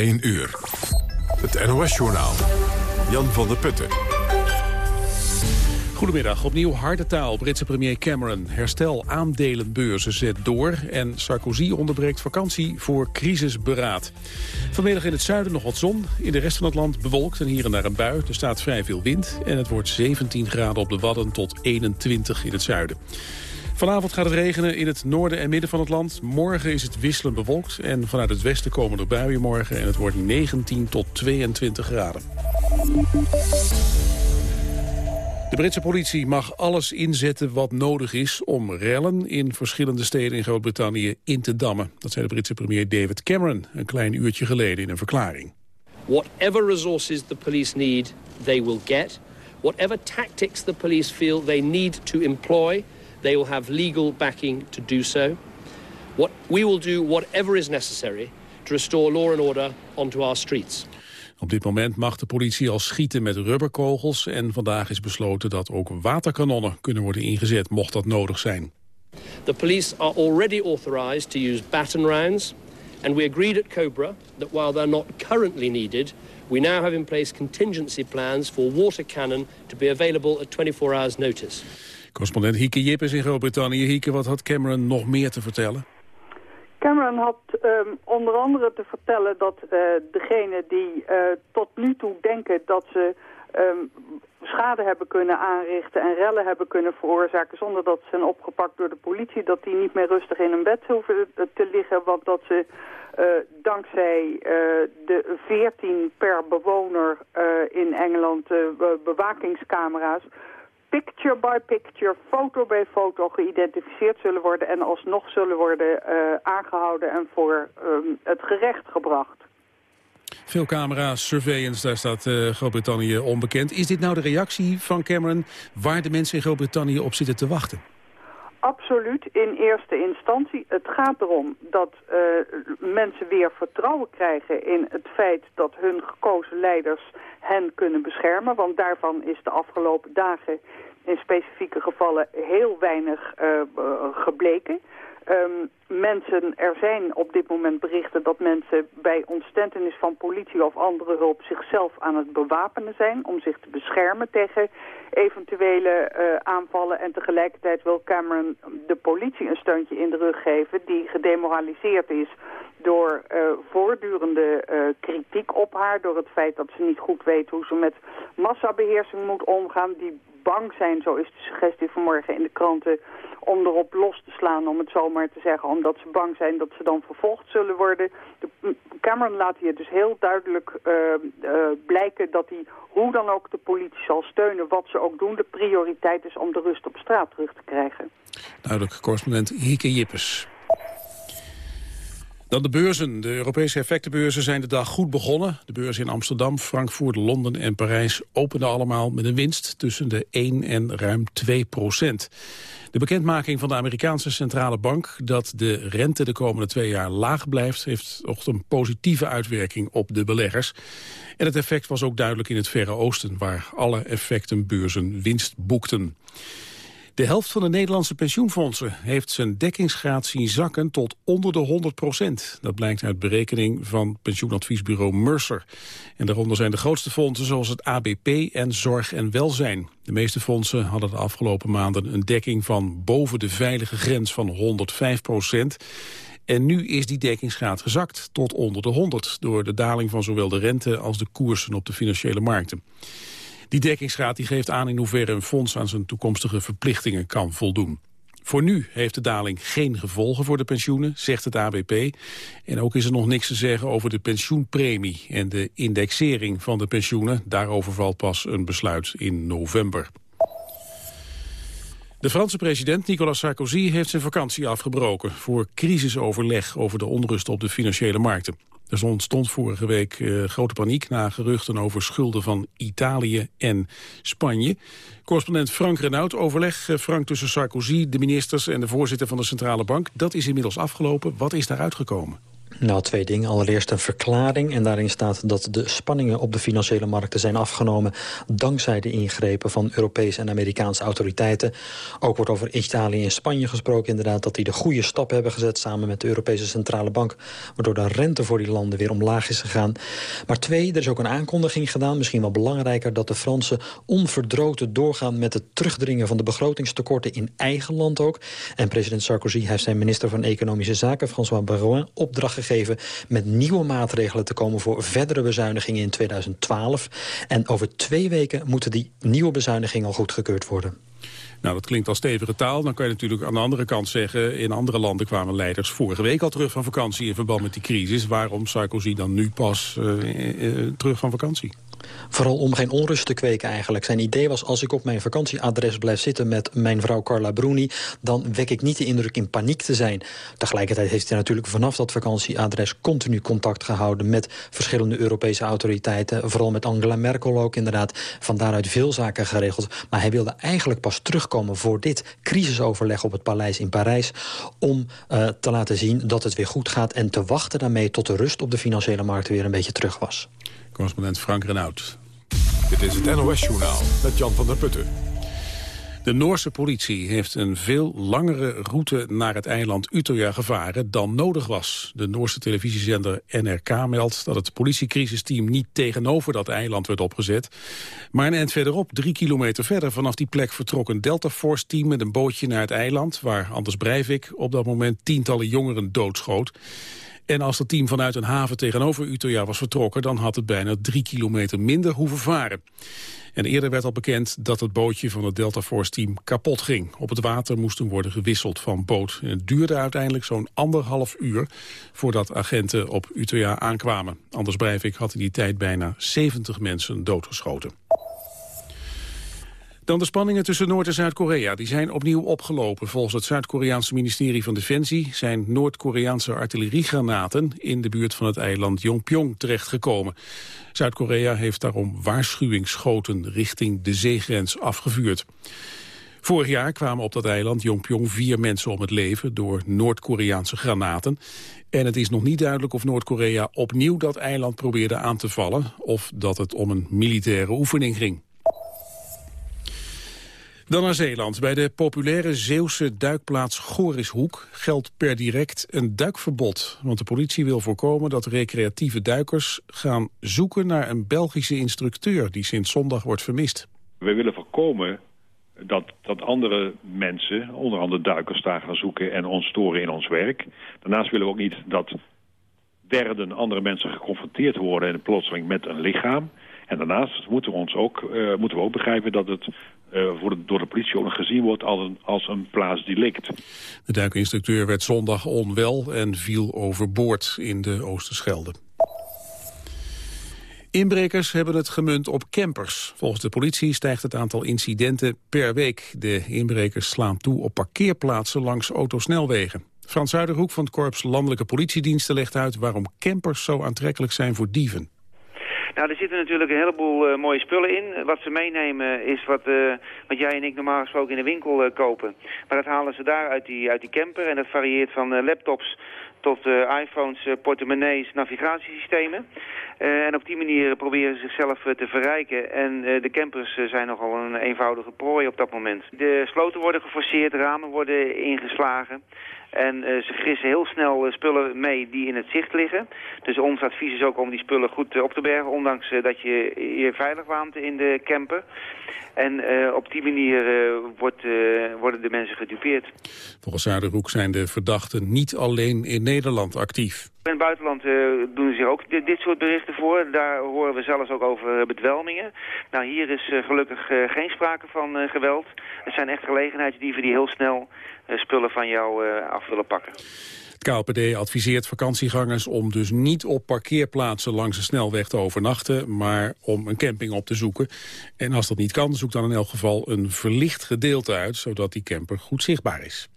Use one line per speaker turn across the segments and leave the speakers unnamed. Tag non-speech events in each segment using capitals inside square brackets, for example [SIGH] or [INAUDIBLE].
1 uur. Het NOS-journaal. Jan van der Putten.
Goedemiddag, opnieuw harde taal. Britse premier Cameron. Herstel aandelenbeurzen zet door. En Sarkozy onderbreekt vakantie voor crisisberaad. Vanmiddag in het zuiden nog wat zon. In de rest van het land bewolkt en hier en daar een bui. Er staat vrij veel wind. En het wordt 17 graden op de Wadden tot 21 in het zuiden. Vanavond gaat het regenen in het noorden en midden van het land. Morgen is het wisselend bewolkt en vanuit het westen komen er buien morgen. En het wordt 19 tot 22 graden. De Britse politie mag alles inzetten wat nodig is om rellen in verschillende steden in Groot-Brittannië in te dammen. Dat zei de Britse premier David Cameron een klein uurtje geleden in een verklaring.
Whatever resources the police need, they will get. Whatever tactics the police feel they need to employ, they will have legal backing to do so. What, we will do whatever is necessary to restore law and order onto our streets.
Op dit moment mag de politie al schieten met rubberkogels... en vandaag is besloten dat ook waterkanonnen kunnen worden ingezet... mocht dat nodig zijn.
The police are already authorized to use baton rounds... and we agreed at Cobra that while they're not currently needed... we now have in place contingency plans for water cannon... to be available at 24 hours notice.
Correspondent Hieke Jip is in Groot-Brittannië. Hieke, wat had Cameron nog meer te vertellen?
Cameron had um, onder andere te vertellen dat uh, degenen die uh, tot nu toe denken dat ze um, schade hebben kunnen aanrichten en rellen hebben kunnen veroorzaken zonder dat ze zijn opgepakt door de politie, dat die niet meer rustig in een bed hoeven te liggen, want dat ze dankzij de 14 per bewoner in Engeland bewakingscamera's picture by picture, foto bij foto geïdentificeerd zullen worden... en alsnog zullen worden uh, aangehouden en voor um, het gerecht gebracht.
Veel camera's, surveillance, daar staat uh, Groot-Brittannië onbekend. Is dit nou de reactie van Cameron waar de mensen in Groot-Brittannië op zitten te wachten?
Absoluut, in eerste instantie. Het gaat erom dat uh, mensen weer vertrouwen krijgen in het feit dat hun gekozen leiders hen kunnen beschermen. Want daarvan is de afgelopen dagen in specifieke gevallen heel weinig uh, gebleken. Um, mensen, er zijn op dit moment berichten dat mensen bij ontstentenis van politie of andere hulp zichzelf aan het bewapenen zijn om zich te beschermen tegen eventuele uh, aanvallen. En tegelijkertijd wil Cameron de politie een steuntje in de rug geven die gedemoraliseerd is door uh, voortdurende uh, kritiek op haar, door het feit dat ze niet goed weet hoe ze met massabeheersing moet omgaan, die bang zijn, zo is de suggestie vanmorgen in de kranten, om erop los te slaan, om het zo maar te zeggen, omdat ze bang zijn dat ze dan vervolgd zullen worden. De, Cameron laat hier dus heel duidelijk uh, uh, blijken dat hij hoe dan ook de politie zal steunen, wat ze ook doen. De prioriteit is om de rust op straat terug te krijgen.
Duidelijk, correspondent Hieke Jippes. Dan de beurzen. De Europese effectenbeurzen zijn de dag goed begonnen. De beurzen in Amsterdam, Frankfurt, Londen en Parijs openden allemaal met een winst tussen de 1 en ruim 2 procent. De bekendmaking van de Amerikaanse Centrale Bank dat de rente de komende twee jaar laag blijft... heeft toch een positieve uitwerking op de beleggers. En het effect was ook duidelijk in het Verre Oosten... waar alle effectenbeurzen winst boekten. De helft van de Nederlandse pensioenfondsen heeft zijn dekkingsgraad zien zakken tot onder de 100 procent. Dat blijkt uit berekening van pensioenadviesbureau Mercer. En daaronder zijn de grootste fondsen zoals het ABP en Zorg en Welzijn. De meeste fondsen hadden de afgelopen maanden een dekking van boven de veilige grens van 105 procent. En nu is die dekkingsgraad gezakt tot onder de 100... door de daling van zowel de rente als de koersen op de financiële markten. Die dekkingsgraad die geeft aan in hoeverre een fonds aan zijn toekomstige verplichtingen kan voldoen. Voor nu heeft de daling geen gevolgen voor de pensioenen, zegt het ABP. En ook is er nog niks te zeggen over de pensioenpremie en de indexering van de pensioenen. Daarover valt pas een besluit in november. De Franse president Nicolas Sarkozy heeft zijn vakantie afgebroken... voor crisisoverleg over de onrust op de financiële markten. Er ontstond vorige week uh, grote paniek na geruchten over schulden van Italië en Spanje. Correspondent Frank Renaud overleg uh, Frank tussen Sarkozy, de ministers en de voorzitter van de Centrale Bank. Dat is inmiddels afgelopen. Wat is daaruit gekomen?
Nou, twee dingen. Allereerst een verklaring. En daarin staat dat de spanningen op de financiële markten zijn afgenomen... dankzij de ingrepen van Europese en Amerikaanse autoriteiten. Ook wordt over Italië en Spanje gesproken inderdaad... dat die de goede stap hebben gezet samen met de Europese Centrale Bank... waardoor de rente voor die landen weer omlaag is gegaan. Maar twee, er is ook een aankondiging gedaan, misschien wel belangrijker... dat de Fransen onverdroten doorgaan met het terugdringen van de begrotingstekorten... in eigen land ook. En president Sarkozy heeft zijn minister van Economische Zaken, François Barouin, opdracht gegeven met nieuwe maatregelen te komen voor verdere bezuinigingen in 2012. En over twee weken moeten die nieuwe bezuinigingen al goedgekeurd worden.
Nou, dat klinkt als stevige taal. Dan kan je natuurlijk aan de andere kant zeggen... in andere landen kwamen leiders vorige week al terug van vakantie... in verband met die crisis. Waarom Sarkozy dan nu pas uh, terug van vakantie?
Vooral om geen onrust te kweken eigenlijk. Zijn idee was, als ik op mijn vakantieadres blijf zitten met mijn vrouw Carla Bruni... dan wek ik niet de indruk in paniek te zijn. Tegelijkertijd heeft hij natuurlijk vanaf dat vakantieadres... continu contact gehouden met verschillende Europese autoriteiten. Vooral met Angela Merkel ook inderdaad. Van daaruit veel zaken geregeld. Maar hij wilde eigenlijk pas terugkomen voor dit crisisoverleg op het paleis in Parijs... om uh, te laten zien dat het weer goed gaat... en te wachten daarmee tot de rust op de financiële markten weer een beetje terug was.
Correspondent Frank Renaud.
Dit is het NOS-journaal met Jan van der Putten.
De Noorse politie heeft een veel langere route naar het eiland Utøya gevaren dan nodig was. De Noorse televisiezender NRK meldt dat het politiecrisisteam niet tegenover dat eiland werd opgezet. Maar een eind verderop, drie kilometer verder vanaf die plek, vertrok een Delta Force team met een bootje naar het eiland, waar Anders Breivik op dat moment tientallen jongeren doodschoot. En als het team vanuit een haven tegenover Utøya was vertrokken... dan had het bijna drie kilometer minder hoeven varen. En eerder werd al bekend dat het bootje van het Delta Force team kapot ging. Op het water moesten worden gewisseld van boot. En het duurde uiteindelijk zo'n anderhalf uur voordat agenten op Utøya aankwamen. Anders Breivik had in die tijd bijna 70 mensen doodgeschoten. Dan de spanningen tussen Noord- en Zuid-Korea. Die zijn opnieuw opgelopen. Volgens het Zuid-Koreaanse ministerie van Defensie... zijn Noord-Koreaanse artilleriegranaten... in de buurt van het eiland Yongpyong terechtgekomen. Zuid-Korea heeft daarom waarschuwingsschoten... richting de zeegrens afgevuurd. Vorig jaar kwamen op dat eiland Yongpyong vier mensen om het leven... door Noord-Koreaanse granaten. En het is nog niet duidelijk of Noord-Korea opnieuw dat eiland probeerde aan te vallen... of dat het om een militaire oefening ging. Dan naar Zeeland. Bij de populaire Zeeuwse duikplaats Gorishoek geldt per direct een duikverbod. Want de politie wil voorkomen dat recreatieve duikers gaan zoeken naar een Belgische instructeur die sinds zondag wordt vermist.
We willen voorkomen dat, dat andere mensen, onder andere duikers, daar gaan zoeken en ons storen in ons werk. Daarnaast willen we ook niet dat derden andere mensen geconfronteerd worden en plotseling met een lichaam. En daarnaast moeten we, ons ook, uh, moeten we ook begrijpen dat het uh, voor door de politie ook gezien wordt als een, als een plaatsdelict.
De duikinstructeur werd zondag onwel en viel overboord in de Oosterschelde. Inbrekers hebben het gemunt op campers. Volgens de politie stijgt het aantal incidenten per week. De inbrekers slaan toe op parkeerplaatsen langs autosnelwegen. Frans Zuiderhoek van het Korps Landelijke Politiediensten legt uit... waarom campers zo aantrekkelijk zijn voor dieven.
Nou, er zitten natuurlijk een heleboel uh, mooie spullen in. Wat ze meenemen is wat, uh, wat jij en ik normaal gesproken in de winkel uh, kopen. Maar dat halen ze daar uit die, uit die camper. En dat varieert van laptops tot iPhones, portemonnees, navigatiesystemen. en op die manier proberen ze zichzelf te verrijken. En de campers zijn nogal een eenvoudige prooi op dat moment. De sloten worden geforceerd, ramen worden ingeslagen. En uh, ze gissen heel snel uh, spullen mee die in het zicht liggen. Dus ons advies is ook om die spullen goed uh, op te bergen, ondanks dat je je veilig waant in de camper. En op die manier wordt, worden de mensen gedupeerd.
Volgens Zuiderhoek zijn de verdachten niet alleen in Nederland actief.
In het buitenland doen ze zich ook dit, dit, soort berichten voor. Daar horen we zelfs ook over bedwelmingen. Nou, hier is gelukkig geen sprake van geweld. Het zijn echt gelegenheidsdieven die heel snel eh, spullen van jou eh, af willen pakken.
Het KLPD adviseert vakantiegangers om dus niet op parkeerplaatsen langs de snelweg te overnachten, maar om een camping op te zoeken. En als dat niet kan, zoek dan in elk geval een verlicht gedeelte uit, zodat die camper goed zichtbaar is.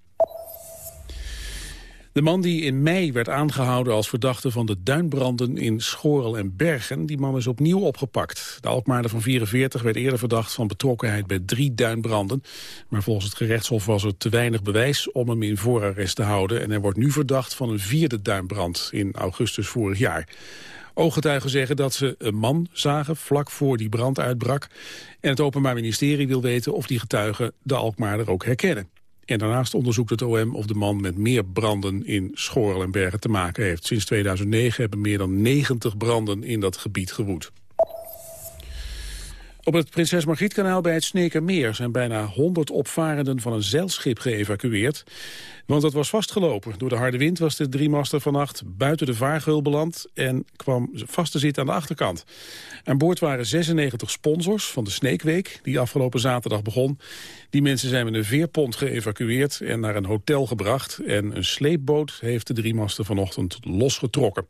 De man die in mei werd aangehouden als verdachte van de duinbranden in Schorel en Bergen, die man is opnieuw opgepakt. De Alkmaarder van 44 werd eerder verdacht van betrokkenheid bij drie duinbranden. Maar volgens het gerechtshof was er te weinig bewijs om hem in voorarrest te houden. En hij wordt nu verdacht van een vierde duinbrand in augustus vorig jaar. Ooggetuigen zeggen dat ze een man zagen vlak voor die brand uitbrak. En het Openbaar Ministerie wil weten of die getuigen de Alkmaarder ook herkennen. En daarnaast onderzoekt het OM of de man met meer branden in Schorl en Bergen te maken heeft. Sinds 2009 hebben meer dan 90 branden in dat gebied gewoed. Op het Prinses Margrietkanaal bij het Snekermeer zijn bijna 100 opvarenden van een zeilschip geëvacueerd. Want dat was vastgelopen. Door de harde wind was de driemaster vannacht buiten de vaargeul beland en kwam vast te zitten aan de achterkant. Aan boord waren 96 sponsors van de Sneekweek, die afgelopen zaterdag begon. Die mensen zijn met een veerpont geëvacueerd en naar een hotel gebracht. En een sleepboot heeft de driemaster vanochtend losgetrokken.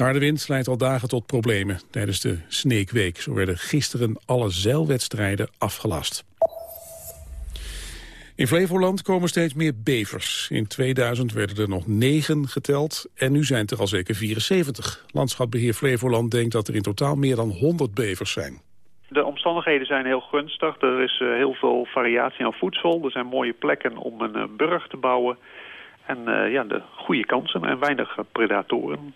De harde wind leidt al dagen tot problemen tijdens de Sneekweek. Zo werden gisteren alle zeilwedstrijden afgelast. In Flevoland komen steeds meer bevers. In 2000 werden er nog negen geteld en nu zijn het er al zeker 74. Landschapbeheer Flevoland denkt dat er in totaal meer dan 100 bevers zijn.
De omstandigheden zijn heel gunstig. Er is uh, heel veel variatie aan voedsel. Er zijn mooie plekken om een uh, burg te bouwen. En uh, ja, de goede kansen en weinig predatoren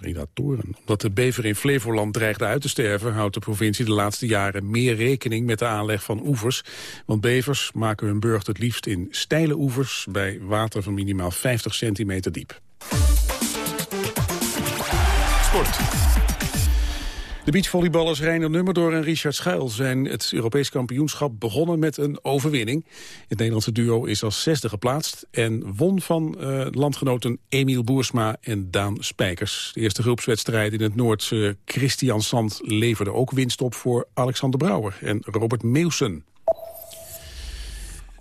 predatoren. Omdat de bever in Flevoland dreigde uit te sterven... houdt de provincie de laatste jaren meer rekening met de aanleg van oevers. Want bevers maken hun burcht het liefst in steile oevers... bij water van minimaal 50 centimeter diep. Sport. De beachvolleyballers Reiner Nummerdoor en Richard Schuil zijn het Europees kampioenschap begonnen met een overwinning. Het Nederlandse duo is als zesde geplaatst en won van uh, landgenoten Emiel Boersma en Daan Spijkers. De eerste groepswedstrijd in het Noordse Christian Sand leverde ook winst op voor Alexander Brouwer en Robert Meeuwsen.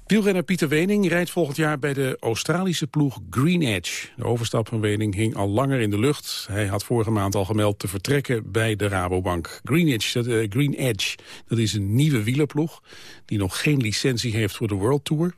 Wielrenner Pieter Wening rijdt volgend jaar bij de Australische ploeg Green Edge. De overstap van Wening hing al langer in de lucht. Hij had vorige maand al gemeld te vertrekken bij de Rabobank. Green Edge, dat, uh, Green Edge, dat is een nieuwe wielerploeg... die nog geen licentie heeft voor de World Tour.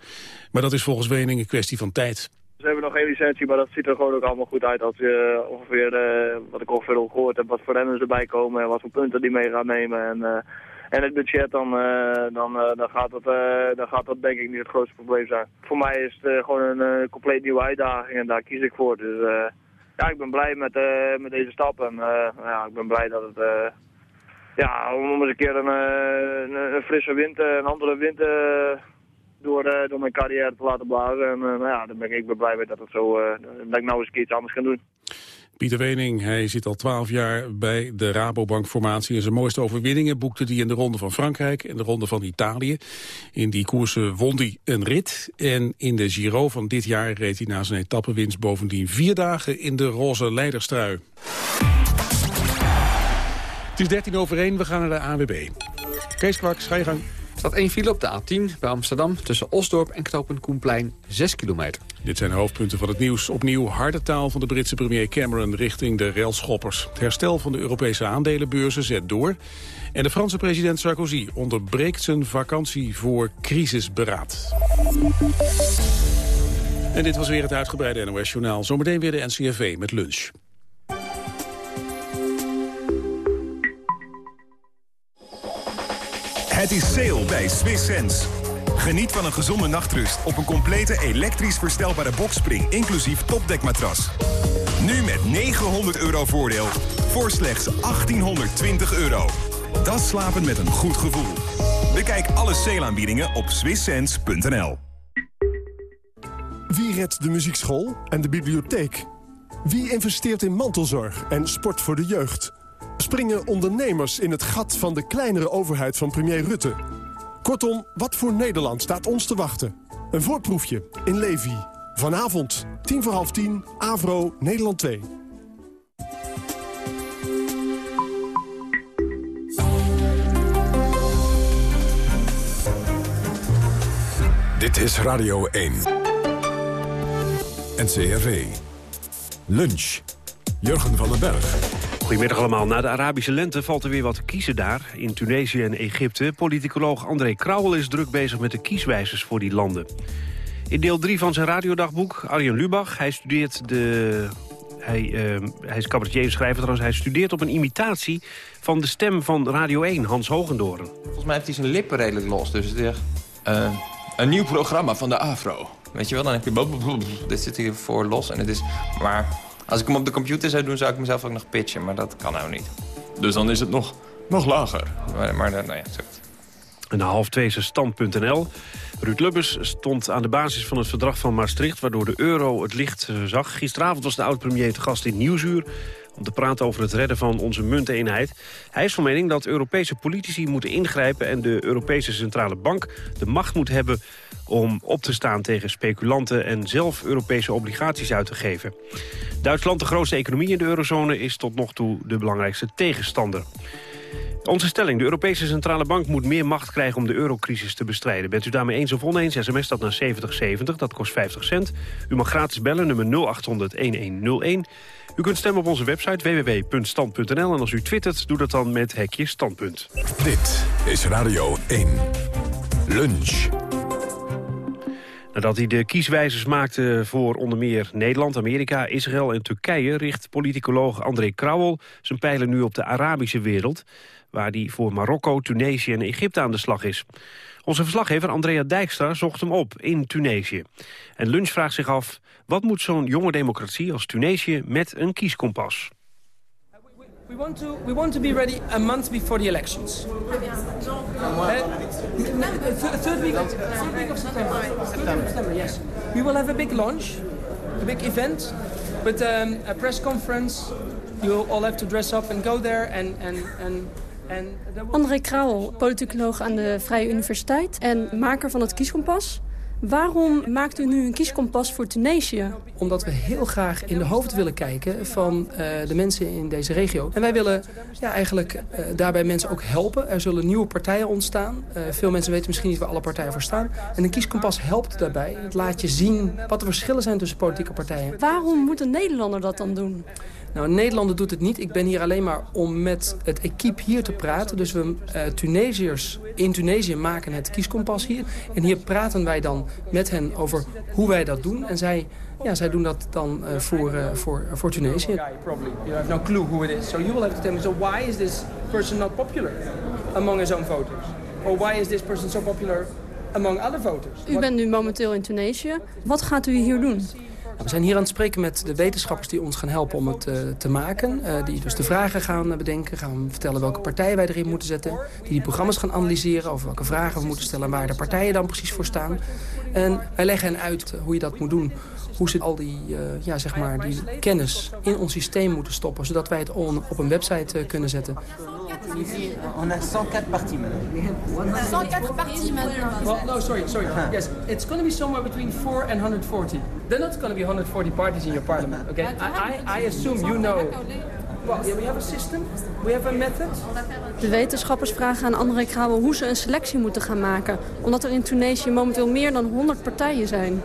Maar dat is volgens Wening een kwestie van tijd.
Ze hebben nog geen licentie, maar dat ziet er gewoon ook allemaal goed uit. Als je uh, ongeveer, uh, wat ik ongeveer al gehoord heb, wat voor renners erbij komen... en wat voor punten die mee gaan nemen... En, en het budget, dan, uh, dan, uh, dan, gaat dat, uh, dan gaat dat denk ik niet het grootste probleem zijn. Voor mij is het gewoon een compleet nieuwe uitdaging en daar kies ik voor. Dus ja, ik ben blij met, met deze stap en ja, ik ben blij dat het... ja, om eens een keer een, een, frisse wind, een andere wind door, door mijn carrière te laten blazen. En nou ja, dan ben ik, ik ben blij mee dat, het zo, dat ik nou eens een keer iets anders kan doen.
Pieter Wening, hij zit al twaalf jaar bij de Rabobank-formatie. En zijn mooiste overwinningen boekte hij in de Ronde van Frankrijk en de Ronde van Italië. In die koersen won hij een rit. En in de Giro van dit jaar reed hij na zijn etappewinst bovendien vier dagen in de roze leiderstrui. Het is 13 over 1, we gaan naar de AWB. Kees Kwaks, ga je gang
staat één file op de A10 bij Amsterdam... tussen Osdorp en Knopen Koenplein, 6 kilometer.
Dit zijn de hoofdpunten van het nieuws. Opnieuw harde taal van de Britse premier Cameron richting de railschoppers. Het herstel van de Europese aandelenbeurzen zet door. En de Franse president Sarkozy onderbreekt zijn vakantie voor crisisberaad. En dit was weer het uitgebreide NOS-journaal. Zometeen weer de NCRV met lunch.
Het is sale bij Swiss Sense. Geniet van een gezonde nachtrust op een complete elektrisch verstelbare boxspring... inclusief topdekmatras. Nu met 900 euro voordeel voor slechts 1820 euro. Dat slapen met een goed gevoel. Bekijk alle sale-aanbiedingen op swisssense.nl.
Wie redt de muziekschool en de bibliotheek? Wie investeert in mantelzorg en sport voor de jeugd? Springen ondernemers in het gat van de kleinere overheid van premier Rutte? Kortom, wat voor Nederland staat ons te wachten? Een voorproefje in Levi. Vanavond, tien voor half tien, Avro, Nederland 2.
Dit is Radio 1. NCRV. Lunch. Jurgen van den Berg.
Goedemiddag allemaal. Na de Arabische lente valt er weer wat te kiezen daar. In Tunesië en Egypte. Politicoloog André Krauwel is druk bezig met de kieswijzers voor die landen. In deel 3 van zijn radiodagboek, Arjen Lubach, hij studeert de... Hij, uh, hij is cabaretier en schrijver trouwens. Hij studeert op een imitatie van de stem van Radio 1, Hans Hogendoren.
Volgens mij heeft hij zijn lippen redelijk los. Dus het is echt, uh, een nieuw programma van de AVRO. Weet je wel, dan heb je... Dit zit hier voor los en het is... Maar als ik hem op de computer zou doen, zou ik mezelf ook nog pitchen. Maar dat kan nou niet. Dus dan is het nog, nog lager. Maar, maar nou ja, zo.
En na half twee is stand.nl. Ruud Lubbers stond aan de basis van het verdrag van Maastricht... waardoor de euro het licht eh, zag. Gisteravond was de oud-premier te gast in Nieuwsuur om te praten over het redden van onze munteenheid. Hij is van mening dat Europese politici moeten ingrijpen... en de Europese Centrale Bank de macht moet hebben om op te staan tegen speculanten... en zelf Europese obligaties uit te geven. Duitsland, de grootste economie in de eurozone... is tot nog toe de belangrijkste tegenstander. Onze stelling, de Europese Centrale Bank moet meer macht krijgen om de eurocrisis te bestrijden. Bent u daarmee eens of oneens, sms dat naar 7070, dat kost 50 cent. U mag gratis bellen, nummer 0800-1101. U kunt stemmen op onze website www.stand.nl en als u twittert, doe dat dan met hekje standpunt.
Dit is Radio 1. Lunch.
Nadat hij de kieswijzers maakte voor onder meer Nederland, Amerika, Israël en Turkije... richt politicoloog André Krauwel zijn pijlen nu op de Arabische wereld... waar hij voor Marokko, Tunesië en Egypte aan de slag is. Onze verslaggever Andrea Dijkstra zocht hem op in Tunesië. En Lunch vraagt zich af, wat moet zo'n jonge democratie als Tunesië met een kieskompas?
We want to we want to be ready a month before the elections. Third week of third week of September. Yes. We will have a big launch, a big event, with um, a press conference. You all have to dress up and go there and and and.
André Krauwel, politicoloog aan de Vrije Universiteit en maker van het Kieskompas. Waarom maakt u nu een kieskompas voor Tunesië?
Omdat we heel graag in de hoofd willen kijken van uh, de mensen in deze regio. En wij willen ja, eigenlijk uh, daarbij mensen ook helpen. Er zullen nieuwe partijen ontstaan. Uh, veel mensen weten misschien niet waar alle partijen voor staan. En een kieskompas helpt daarbij. Het laat je zien wat de verschillen zijn tussen politieke partijen.
Waarom moet een Nederlander dat dan doen?
Nou, Nederlander doet het niet. Ik ben hier alleen maar om met het equipe hier te praten. Dus we uh, Tunesiërs in Tunesië maken het kieskompas hier. En hier praten wij dan met hen over hoe wij dat doen. En zij, ja, zij doen dat dan uh, voor, uh, voor, voor Tunesië. Probably. You have no clue who it is. So you will have to tell me, so why is this person not popular among his own voters? Or why is this person so popular among other voters?
U bent nu momenteel in Tunesië. Wat gaat u hier doen?
We zijn hier aan het spreken met de wetenschappers die ons gaan helpen om het uh, te maken. Uh, die dus de vragen gaan bedenken, gaan vertellen welke partijen wij erin moeten zetten. Die die programma's gaan analyseren over welke vragen we moeten stellen... en waar de partijen dan precies voor staan. En wij leggen hen uit hoe je dat moet doen. Hoe ze al die, uh, ja, zeg maar, die kennis in ons systeem moeten stoppen... zodat wij het on, op een website kunnen zetten.
On a 104 parties maintenant.
104 parties maintenant. Well, no, sorry, sorry. Yes, it's going to be somewhere between 4 and 140. There not going to be 140 parties in your parliament, okay? I, I, I assume you know...
De wetenschappers vragen aan André krauwen hoe ze een selectie moeten gaan maken. Omdat er in Tunesië momenteel meer dan 100 partijen zijn.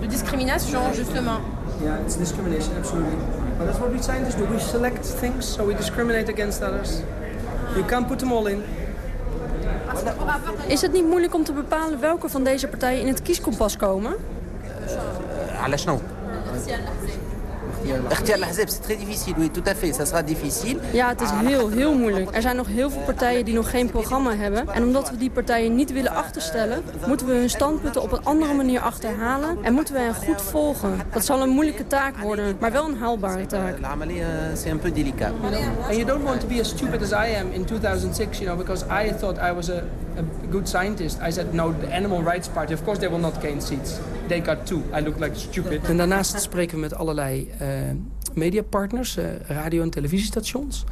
De discriminatie, justement.
Ja, it's discrimination, absolutely. dat that's what we scientists do. We select things, so we discriminate against others. You can't put them all in.
Is het niet moeilijk om te bepalen welke van deze partijen in het kieskompas komen?
Uh, uh, Alles nou.
Ja, het is heel, heel moeilijk. Er zijn nog heel veel partijen die nog geen programma hebben. En omdat we die partijen niet willen achterstellen, moeten we hun standpunten op een andere manier achterhalen. En moeten we hen goed volgen. Dat zal een moeilijke taak worden, maar wel een haalbare taak.
c'est un peu délicat.
And you don't want to be as stupid as I am in 2006, you know, because I thought I was a, a good scientist. I said, no, the Animal Rights Party, of course they will not gain seats. They got two. I look like stupid. En daarnaast spreken we met allerlei uh, mediapartners, uh, radio- en televisiestations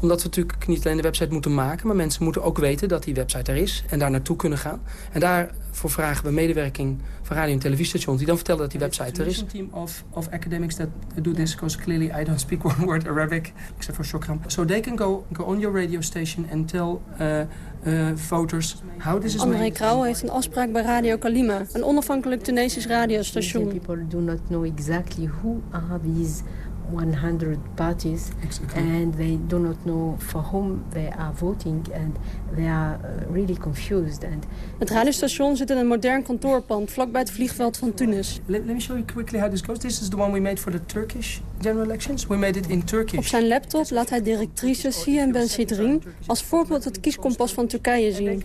omdat we natuurlijk niet alleen de website moeten maken... maar mensen moeten ook weten dat die website er is en daar naartoe kunnen gaan. En daarvoor vragen we medewerking van radio- en televisiestations... die dan vertellen dat die website er is. Een team of, of academics that do this... because clearly I don't speak [LAUGHS] one word Arabic, except for Shokram. So they can go, go on your radio station and tell... Uh, uh, voters how this is
André Krauw heeft een afspraak bij Radio Kalima, een onafhankelijk Tunesisch radiostation.
People do not know exactly who are these 100 parties and they do not know for whom they are voting and they are uh, really confused. And
het radiostation zit in een modern kantoorpand vlakbij het vliegveld van Tunis.
Let, let me show you quickly how this goes. This is the one we made for the Turkish general elections. We made it in Turkish.
Op zijn laptop laat hij directrice Siem Ben Sidrin als voorbeeld het kieskompas van Turkije zien.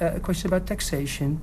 Uh, a question about taxation.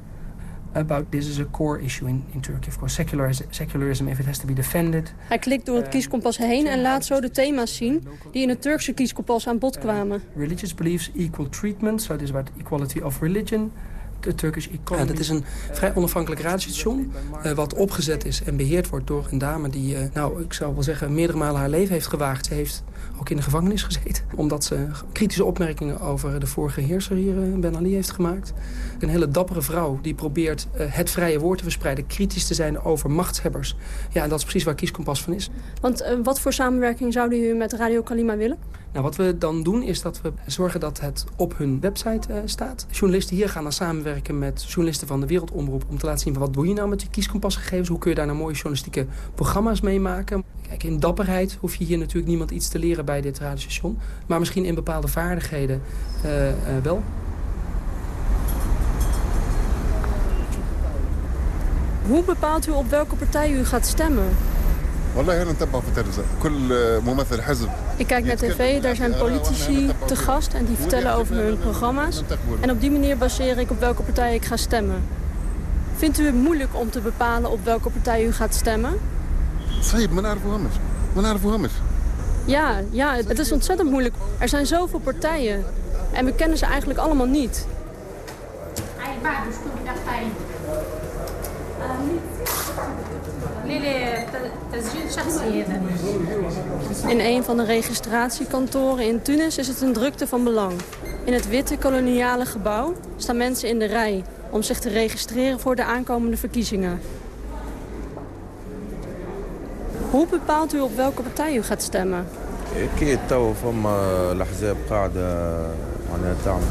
About this is a core issue in, in Turkey, of course. Secularism, secularism, if it has to be defended.
Hij klikt door het kieskompas heen en laat zo de thema's zien... die in het Turkse kieskompas aan bod kwamen.
Religious beliefs, equal treatment. So this is about equality of religion de Turkish Economy. Ja, dat is een vrij onafhankelijk radiostation... Uh, wat opgezet is en beheerd wordt door een dame die, uh, nou, ik zou wel zeggen... meerdere malen haar leven heeft gewaagd. Ze heeft ook in de gevangenis gezeten. Omdat ze kritische opmerkingen over de vorige heerser hier, uh, Ben Ali, heeft gemaakt. Een hele dappere vrouw die probeert het vrije woord te verspreiden... kritisch te zijn over machtshebbers. Ja, en dat is precies waar Kieskompas van is.
Want wat voor samenwerking zouden u met Radio Kalima willen?
Nou, wat we dan doen is dat we zorgen dat het op hun website uh, staat. Journalisten hier gaan dan samenwerken met journalisten van de Wereldomroep... om te laten zien wat doe je nou met je kieskompasgegevens. Hoe kun je daar nou mooie journalistieke programma's mee maken. Kijk, in dapperheid hoef je hier natuurlijk niemand iets te leren bij dit radiostation. Maar misschien in bepaalde vaardigheden uh, uh, wel.
Hoe bepaalt u op welke partij u gaat stemmen? Ik kijk naar tv, daar zijn politici te gast en die vertellen over hun programma's. En op die manier baseer ik op welke partij ik ga stemmen. Vindt u het moeilijk om te bepalen op welke partij u gaat stemmen? Ja, ja, het is ontzettend moeilijk. Er zijn zoveel partijen en we kennen ze eigenlijk allemaal niet. In een van de registratiekantoren in Tunis is het een drukte van belang. In het witte koloniale gebouw staan mensen in de rij om zich te registreren voor de aankomende verkiezingen. Hoe bepaalt u op welke partij u gaat stemmen?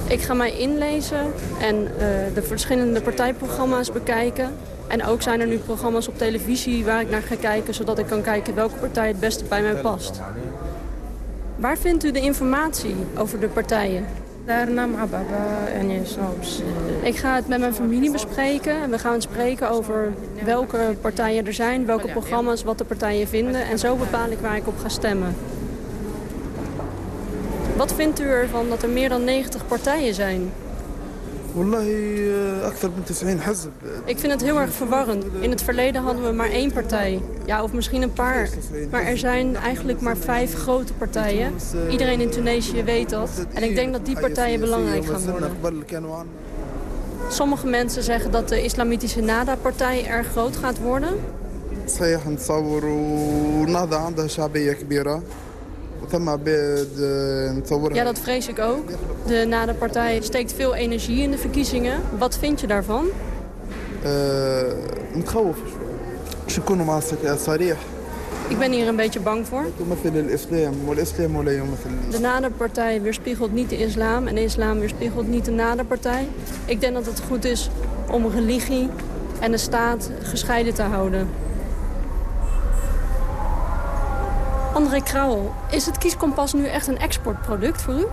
Ik ga mij inlezen en uh, de verschillende partijprogramma's bekijken. En ook zijn er nu programma's op televisie waar ik naar ga kijken... zodat ik kan kijken welke partij het beste bij mij past. Waar vindt u de informatie over de partijen? Ik ga het met mijn familie bespreken. En we gaan spreken over welke partijen er zijn, welke programma's, wat de partijen vinden. En zo bepaal ik waar ik op ga stemmen. Wat vindt u ervan dat er meer dan 90 partijen zijn? Ik vind het heel erg verwarrend. In het verleden hadden we maar één partij. Ja, of misschien een paar. Maar er zijn eigenlijk maar vijf grote partijen. Iedereen in Tunesië weet dat. En ik denk dat die partijen belangrijk gaan worden. Sommige mensen zeggen dat de islamitische Nada-partij erg groot gaat worden. Ja, dat vrees ik ook. De NADA-partij steekt veel energie in de verkiezingen. Wat vind je daarvan? Ik ben hier een beetje bang voor. De NADA-partij weerspiegelt niet de islam en de islam weerspiegelt niet de NADA-partij. Ik denk dat het goed is om religie en de staat gescheiden te houden. André Krauwel, is het kieskompas nu echt een exportproduct voor u?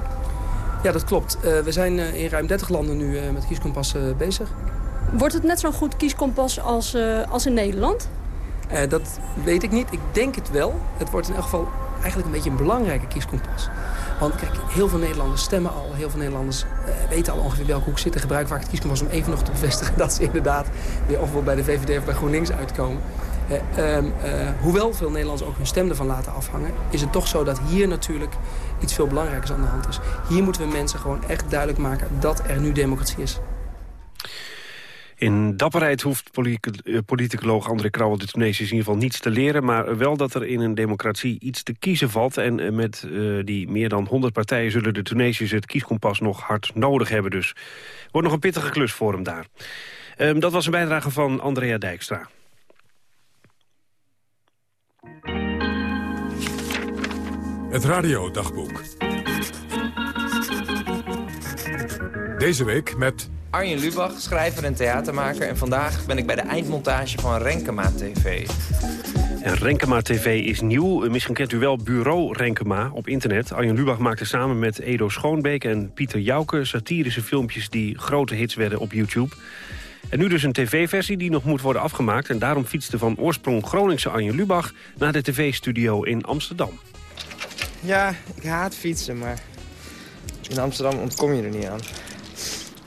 Ja, dat klopt. Uh, we zijn uh, in ruim 30 landen nu uh, met kieskompas bezig.
Wordt het net zo'n goed kieskompas als, als in Nederland?
dat weet ik niet. Ik denk het wel. Het wordt in elk geval eigenlijk een beetje een belangrijke kieskompas. Want kijk, heel veel Nederlanders stemmen al. Heel veel Nederlanders weten al ongeveer welke hoek zitten. Gebruiken vaak het kieskompas om even nog te bevestigen... [LAUGHS] dat ze inderdaad weer ofwel bij de VVD of bij GroenLinks uitkomen. Uh, uh, hoewel veel Nederlanders ook hun stem ervan laten afhangen... is het toch zo dat hier natuurlijk iets veel belangrijkers aan de hand is. Hier moeten we mensen gewoon echt duidelijk maken dat er nu democratie is.
In dapperheid hoeft eh, politicoloog André Krauwel de Tunesiërs in ieder geval niets te leren... maar wel dat er in een democratie iets te kiezen valt. En met die meer dan 100 partijen zullen de Tunesiërs het kieskompas nog hard nodig hebben. Dus wordt nog een pittige klus voor hem daar. Um, dat was een bijdrage van Andrea Dijkstra.
Het radiodagboek. Deze week met...
Arjen Lubach, schrijver en theatermaker. En vandaag ben ik bij de eindmontage van Renkema TV.
En Renkema TV is nieuw. Misschien kent u wel Bureau Renkema op internet. Arjen Lubach maakte samen met Edo Schoonbeek en Pieter Jouke... satirische filmpjes die grote hits werden op YouTube. En nu dus een tv-versie die nog moet worden afgemaakt... en daarom fietste van oorsprong Groningse Arjen Lubach... naar de tv-studio in Amsterdam.
Ja, ik haat fietsen, maar in Amsterdam ontkom je er niet aan.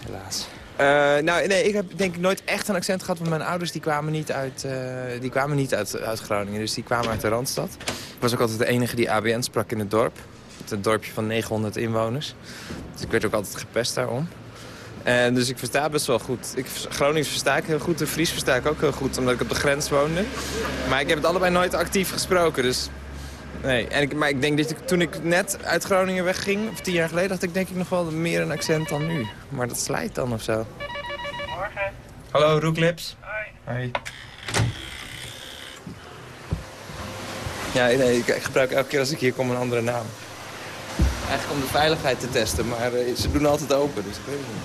Helaas. Uh, nou, nee, ik heb denk ik nooit echt een accent gehad, want mijn ouders die kwamen niet uit, uh, die kwamen niet uit, uit Groningen. Dus die kwamen uit de Randstad. Ik was ook altijd de enige die ABN sprak in het dorp. Het een dorpje van 900 inwoners. Dus ik werd ook altijd gepest daarom. En dus ik versta best wel goed. Ik, Gronings versta ik heel goed, de Fries versta ik ook heel goed, omdat ik op de grens woonde. Maar ik heb het allebei nooit actief gesproken, dus... Nee, en ik, maar ik denk dat ik, toen ik net uit Groningen wegging, of tien jaar geleden, had ik denk ik nog wel meer een accent dan nu. Maar dat slijt dan of zo.
Morgen.
Hallo, Roeklips.
Hoi.
Hoi. Ja, nee, ik, ik gebruik elke keer als ik hier kom een andere naam. Eigenlijk om de veiligheid te testen, maar uh, ze doen altijd open, dus ik weet het niet.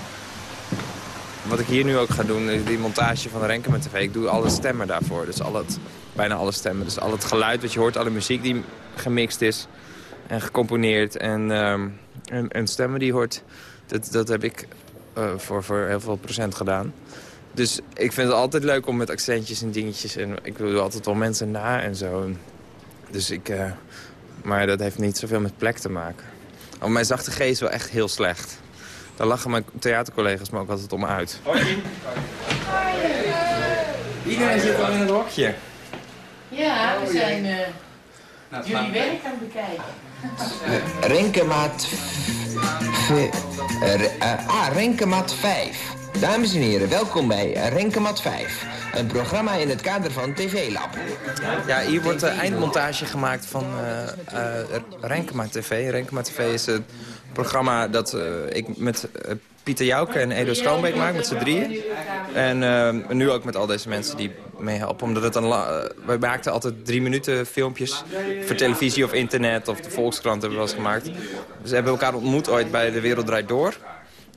Wat ik hier nu ook ga doen, is die montage van Renken met TV. Ik doe alle stemmen daarvoor, dus al het, bijna alle stemmen. Dus al het geluid wat je hoort, alle muziek die gemixt is en gecomponeerd en, um, en, en, stemmen die je hoort, dat, dat heb ik uh, voor, voor heel veel procent gedaan. Dus ik vind het altijd leuk om met accentjes en dingetjes. En ik doe altijd wel mensen na en zo. Dus ik, uh, maar dat heeft niet zoveel met plek te maken. Oh, mijn zachte G is wel echt heel slecht. Daar lachen mijn theatercollega's me ook altijd om uit. Hoi. Iedereen zit al in het hokje.
Ja, we zijn uh, jullie werk aan het bekijken.
Renkemaat... ah, Renkemaat 5. Dames en heren, welkom bij Renkemat 5. Een programma in het kader van TV Lab.
Ja, hier wordt de eindmontage gemaakt van uh, uh, Renkema TV. Renkema TV is een programma dat uh, ik met Pieter Jouke en Edo Schoonbeek maak, met z'n drieën. En nu ook met al deze mensen die meehelpen. Omdat het een wij maakten altijd drie minuten filmpjes voor televisie of internet of de Volkskrant hebben we wel eens gemaakt. We hebben elkaar ontmoet ooit bij De Wereld Draait Door.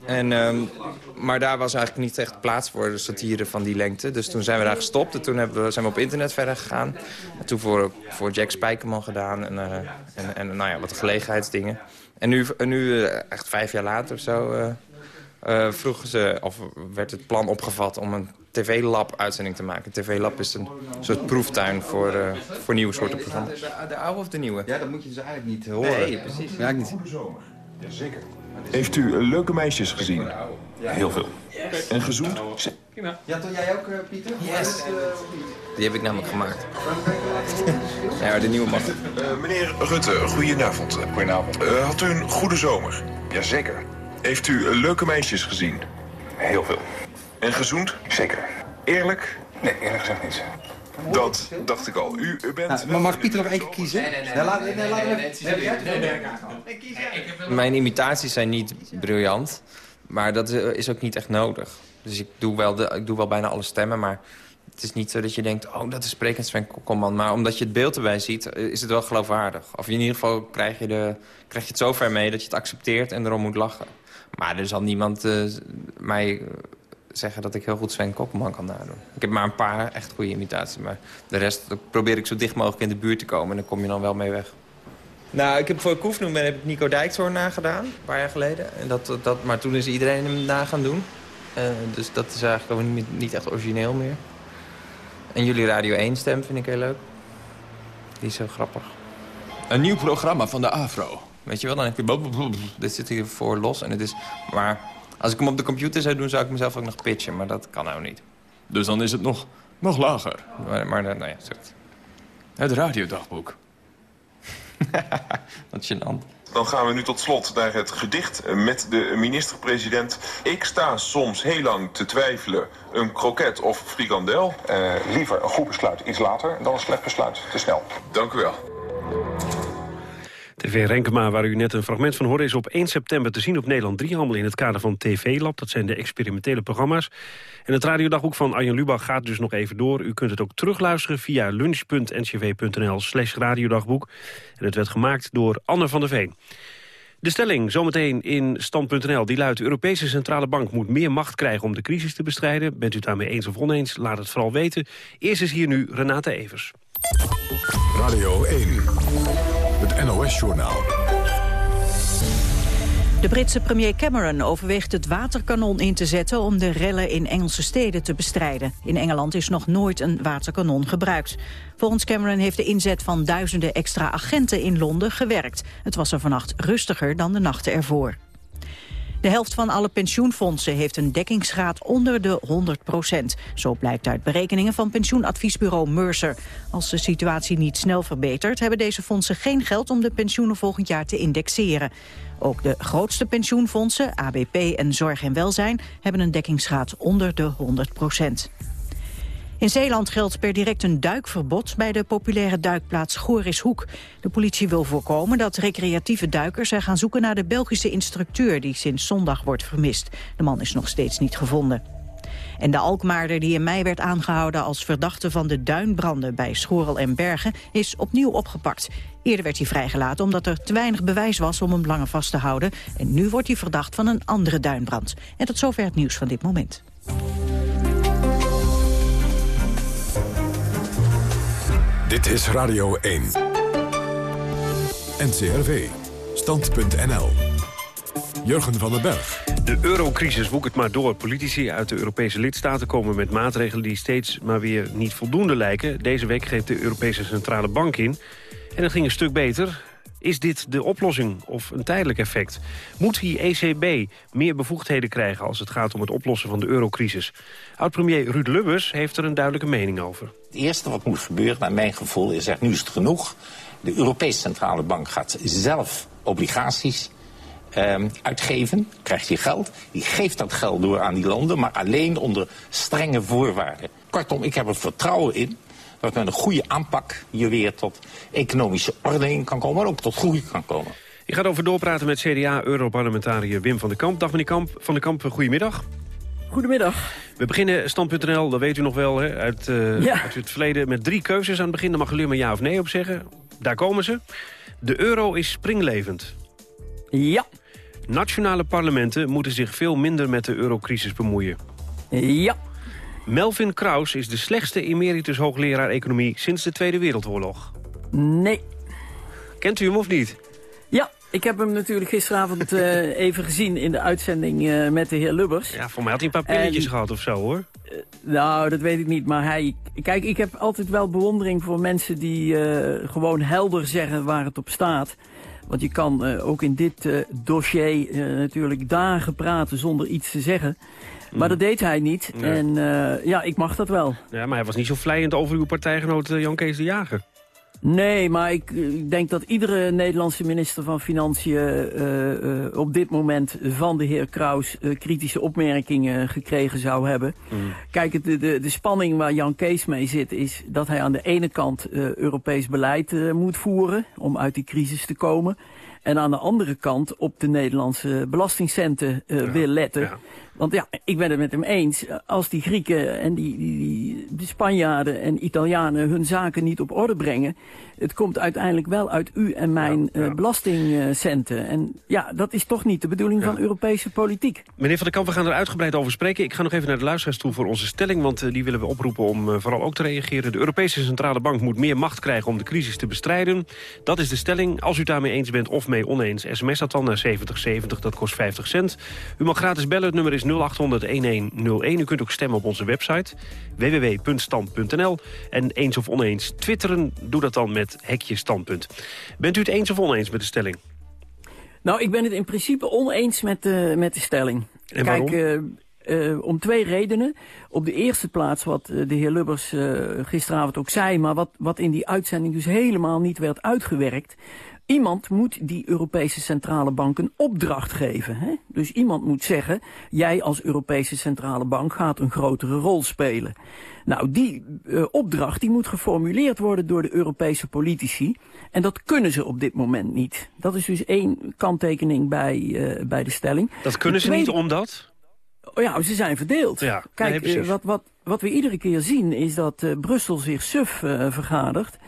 En, um, maar daar was eigenlijk niet echt plaats voor de satire van die lengte. Dus toen zijn we daar gestopt. En toen hebben we, zijn we op internet verder gegaan. En toen voor, voor Jack Spijkerman gedaan. En, uh, en, en nou ja, wat gelegenheidsdingen. En nu, nu uh, echt vijf jaar later of zo... Uh, vroegen ze, of werd het plan opgevat om een TV-lab uitzending te maken. TV-lab is een soort proeftuin voor, uh, voor nieuwe soorten programma's. De, de, oude of de nieuwe?
Ja, dat moet je dus eigenlijk niet horen.
Nee, precies.
Ja, niet.
Jazeker. Heeft u leuke meisjes gezien? Heel veel. En gezoend?
Ja, toch jij ook, uh, Pieter?
Yes. Die heb ik namelijk gemaakt. [LAUGHS] ja, de nieuwe mag.
Uh, meneer Rutte, goedenavond.
Goedenavond.
Uh, had u een goede zomer?
Jazeker.
Heeft u leuke meisjes gezien?
Heel veel.
En gezoend?
Zeker.
Eerlijk?
Nee, eerlijk gezegd niet.
Dat dacht ik al. U, u bent...
Nou, maar mag Pieter nog één keer kiezen? Nee, nee, nee. laat, nee, laat
hem... Mijn imitaties zijn niet briljant, maar dat is ook niet echt nodig. Dus ik doe wel, de, ik doe wel bijna alle stemmen, maar het is niet zo dat je denkt... oh, dat is sprekend Sven Kokkelman. Maar omdat je het beeld erbij ziet, is het wel geloofwaardig. Of in ieder geval krijg je, de, krijg je het zo ver mee dat je het accepteert en erom moet lachen. Maar er zal niemand uh, mij zeggen dat ik heel goed Sven Kokkelman kan nadoen. Ik heb maar een paar echt goede imitaties. Maar de rest probeer ik zo dicht mogelijk in de buurt te komen. En dan kom je dan wel mee weg. Nou, ik heb voor Koefnoem heb ik Nico Dijkshoorn nagedaan. Een paar jaar geleden. En dat, dat, maar toen is iedereen hem na gaan doen. Uh, dus dat is eigenlijk niet, niet echt origineel meer. En jullie Radio 1 stem vind ik heel leuk. Die is zo grappig.
Een nieuw programma van de AVRO.
Weet je wel, dan heb je... Dit zit hier voor los en het is... Maar als ik hem op de computer zou doen, zou ik mezelf ook nog pitchen. Maar dat kan nou niet.
Dus dan is het nog, nog lager.
Maar, maar nou ja, zeg
het. radiodagboek. [LAUGHS]
Wat gênant.
Dan gaan we nu tot slot naar het gedicht met de minister-president. Ik sta soms heel lang te twijfelen. Een kroket of frikandel?
Uh, liever een goed besluit iets later dan een slecht besluit te snel.
Dank u wel.
TV Renkema, waar u net een fragment van hoorde... is op 1 september te zien op Nederland 3, allemaal in het kader van TV Lab. Dat zijn de experimentele programma's. En het radiodagboek van Arjen Lubach gaat dus nog even door. U kunt het ook terugluisteren via lunch.ncv.nl slash radiodagboek. En het werd gemaakt door Anne van der Veen. De stelling zometeen in stand.nl die luidt... de Europese Centrale Bank moet meer macht krijgen om de crisis te bestrijden. Bent u daarmee eens of oneens? Laat het vooral weten. Eerst is hier nu Renate Evers.
Radio 1, het NOS-journaal.
De Britse premier Cameron overweegt het waterkanon in te zetten om de rellen in Engelse steden te bestrijden. In Engeland is nog nooit een waterkanon gebruikt. Volgens Cameron heeft de inzet van duizenden extra agenten in Londen gewerkt. Het was er vannacht rustiger dan de nachten ervoor. De helft van alle pensioenfondsen heeft een dekkingsgraad onder de 100 procent. Zo blijkt uit berekeningen van pensioenadviesbureau Mercer. Als de situatie niet snel verbetert, hebben deze fondsen geen geld om de pensioenen volgend jaar te indexeren. Ook de grootste pensioenfondsen, ABP en Zorg en Welzijn, hebben een dekkingsgraad onder de 100 procent. In Zeeland geldt per direct een duikverbod bij de populaire duikplaats Gorishoek. De politie wil voorkomen dat recreatieve duikers er gaan zoeken naar de Belgische instructeur die sinds zondag wordt vermist. De man is nog steeds niet gevonden. En de Alkmaarder die in mei werd aangehouden als verdachte van de duinbranden bij Schorel en Bergen is opnieuw opgepakt. Eerder werd hij vrijgelaten omdat er te weinig bewijs was om hem langer vast te houden. En nu wordt hij verdacht van een andere duinbrand. En tot zover het nieuws van dit moment.
Dit is Radio 1. NCRV. Stand.nl. Jurgen van den Berg.
De eurocrisis woekert maar door. Politici uit de Europese lidstaten komen met maatregelen... die steeds maar weer niet voldoende lijken. Deze week greep de Europese Centrale Bank in. En dat ging een stuk beter. Is dit de oplossing of een tijdelijk effect? Moet die ECB meer bevoegdheden krijgen als het gaat om het oplossen van de eurocrisis? Oud-premier Ruud Lubbers heeft er een duidelijke mening over.
Het eerste wat moet gebeuren, naar mijn gevoel, is echt nu is het genoeg. De Europese Centrale Bank gaat zelf obligaties ehm, uitgeven, krijgt hij geld. Die geeft dat geld door aan die landen, maar alleen onder strenge voorwaarden. Kortom, ik heb er vertrouwen in dat met een goede aanpak je weer tot economische ordening kan komen, maar ook tot groei kan komen.
Je gaat over doorpraten met CDA-europarlementariër Wim van den Kamp. Dag meneer Kamp. Van den Kamp, goedemiddag.
Goedemiddag.
We beginnen stand.nl, dat weet u nog wel, hè, uit, uh,
Ja.
uit het verleden... met drie keuzes aan het begin. Daar mag u alleen maar ja of nee op zeggen. Daar komen ze. De euro is springlevend.
Ja.
Nationale parlementen moeten zich veel minder met de eurocrisis bemoeien.
Ja.
Melvin Kraus is de slechtste emeritus hoogleraar economie sinds de Tweede Wereldoorlog.
Nee.
Kent u hem of niet?
Ja, ik heb hem natuurlijk gisteravond eh, [LAUGHS] even gezien in de uitzending eh, met de heer Lubbers.
Ja, voor mij had hij een paar pilletjes
En-
gehad of zo, hoor.
Nou, dat weet ik niet, maar hij... Kijk, ik heb altijd wel bewondering voor mensen die eh, gewoon helder zeggen waar het op staat. Want je kan eh, ook in dit eh, dossier eh, natuurlijk dagen praten zonder iets te zeggen. Maar dat deed hij niet. En eh, ja, ik mag dat wel.
Ja, maar hij was niet zo vlijend over uw partijgenoot eh, Jan Kees de Jager.
Nee, maar ik, eh, ik denk dat iedere Nederlandse minister van Financiën op dit moment van de heer Kraus kritische opmerkingen gekregen zou hebben. Kijk, het- de, de, de spanning waar Jan Kees mee zit is dat hij aan de ene kant Europees beleid moet voeren om uit die crisis te komen. En aan de andere kant op de Nederlandse belastingcenten eh, wil letten. Want ja, ik ben het met hem eens. Als die Grieken en die, die, die, de Spanjaarden en Italianen hun zaken niet op orde brengen... het komt uiteindelijk wel uit u en mijn eh, belastingcenten. En ja, dat is toch niet de bedoeling van Europese politiek.
Meneer Van der Kamp, we gaan er uitgebreid over spreken. Ik ga nog even naar de luisteraars toe voor onze stelling... want eh, die willen we oproepen om eh, vooral ook te reageren. De Europese Centrale Bank moet meer macht krijgen om de crisis te bestrijden. Dat is de stelling. Als u daarmee eens bent of mee oneens, sms dat dan naar 7070, dat kost 50 cent. U mag gratis bellen, het nummer is 0800-1101. U kunt ook stemmen op onze website www.stand.nl. En eens of oneens twitteren, doe dat dan met hekje standpunt. Bent u het eens of oneens met de stelling?
Nou, ik ben het in principe oneens met, de met de stelling.
En
Kijk, eh, eh, om twee redenen. Op de eerste plaats, wat eh, de heer Lubbers eh, gisteravond ook zei... maar wat, wat in die uitzending dus helemaal niet werd uitgewerkt... Iemand moet die Europese Centrale Bank een opdracht geven. Hè? Dus iemand moet zeggen, jij als Europese Centrale Bank gaat een grotere rol spelen. Nou, die eh, opdracht die moet geformuleerd worden door de Europese politici. En dat kunnen ze op dit moment niet. Dat is dus één kanttekening bij, eh, bij de stelling.
Dat kunnen ze niet omdat...
Oh ja, ze zijn verdeeld.
Ja,
Kijk,
nee,
eh, wat, wat, wat we iedere keer zien is dat eh, Brussel zich suf eh, vergadert.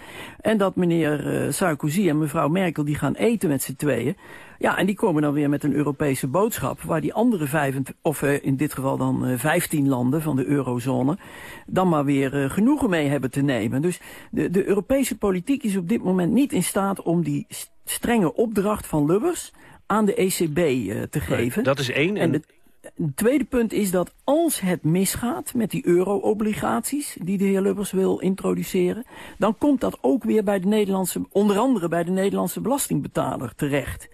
En dat meneer Sarkozy en mevrouw Merkel die gaan eten met z'n tweeën. Ja, en die komen dan weer met een Europese boodschap... waar die andere vijf, of in dit geval dan 15 landen van de eurozone... dan maar weer genoegen mee hebben te nemen. Dus de, de Europese politiek is op dit moment niet in staat... om die st- strenge opdracht van Lubbers aan de ECB te geven.
dat is één.
En het tweede punt is dat als het misgaat met die euro-obligaties die de heer Lubbers wil introduceren, dan komt dat ook weer bij de Nederlandse, onder andere bij de Nederlandse belastingbetaler terecht.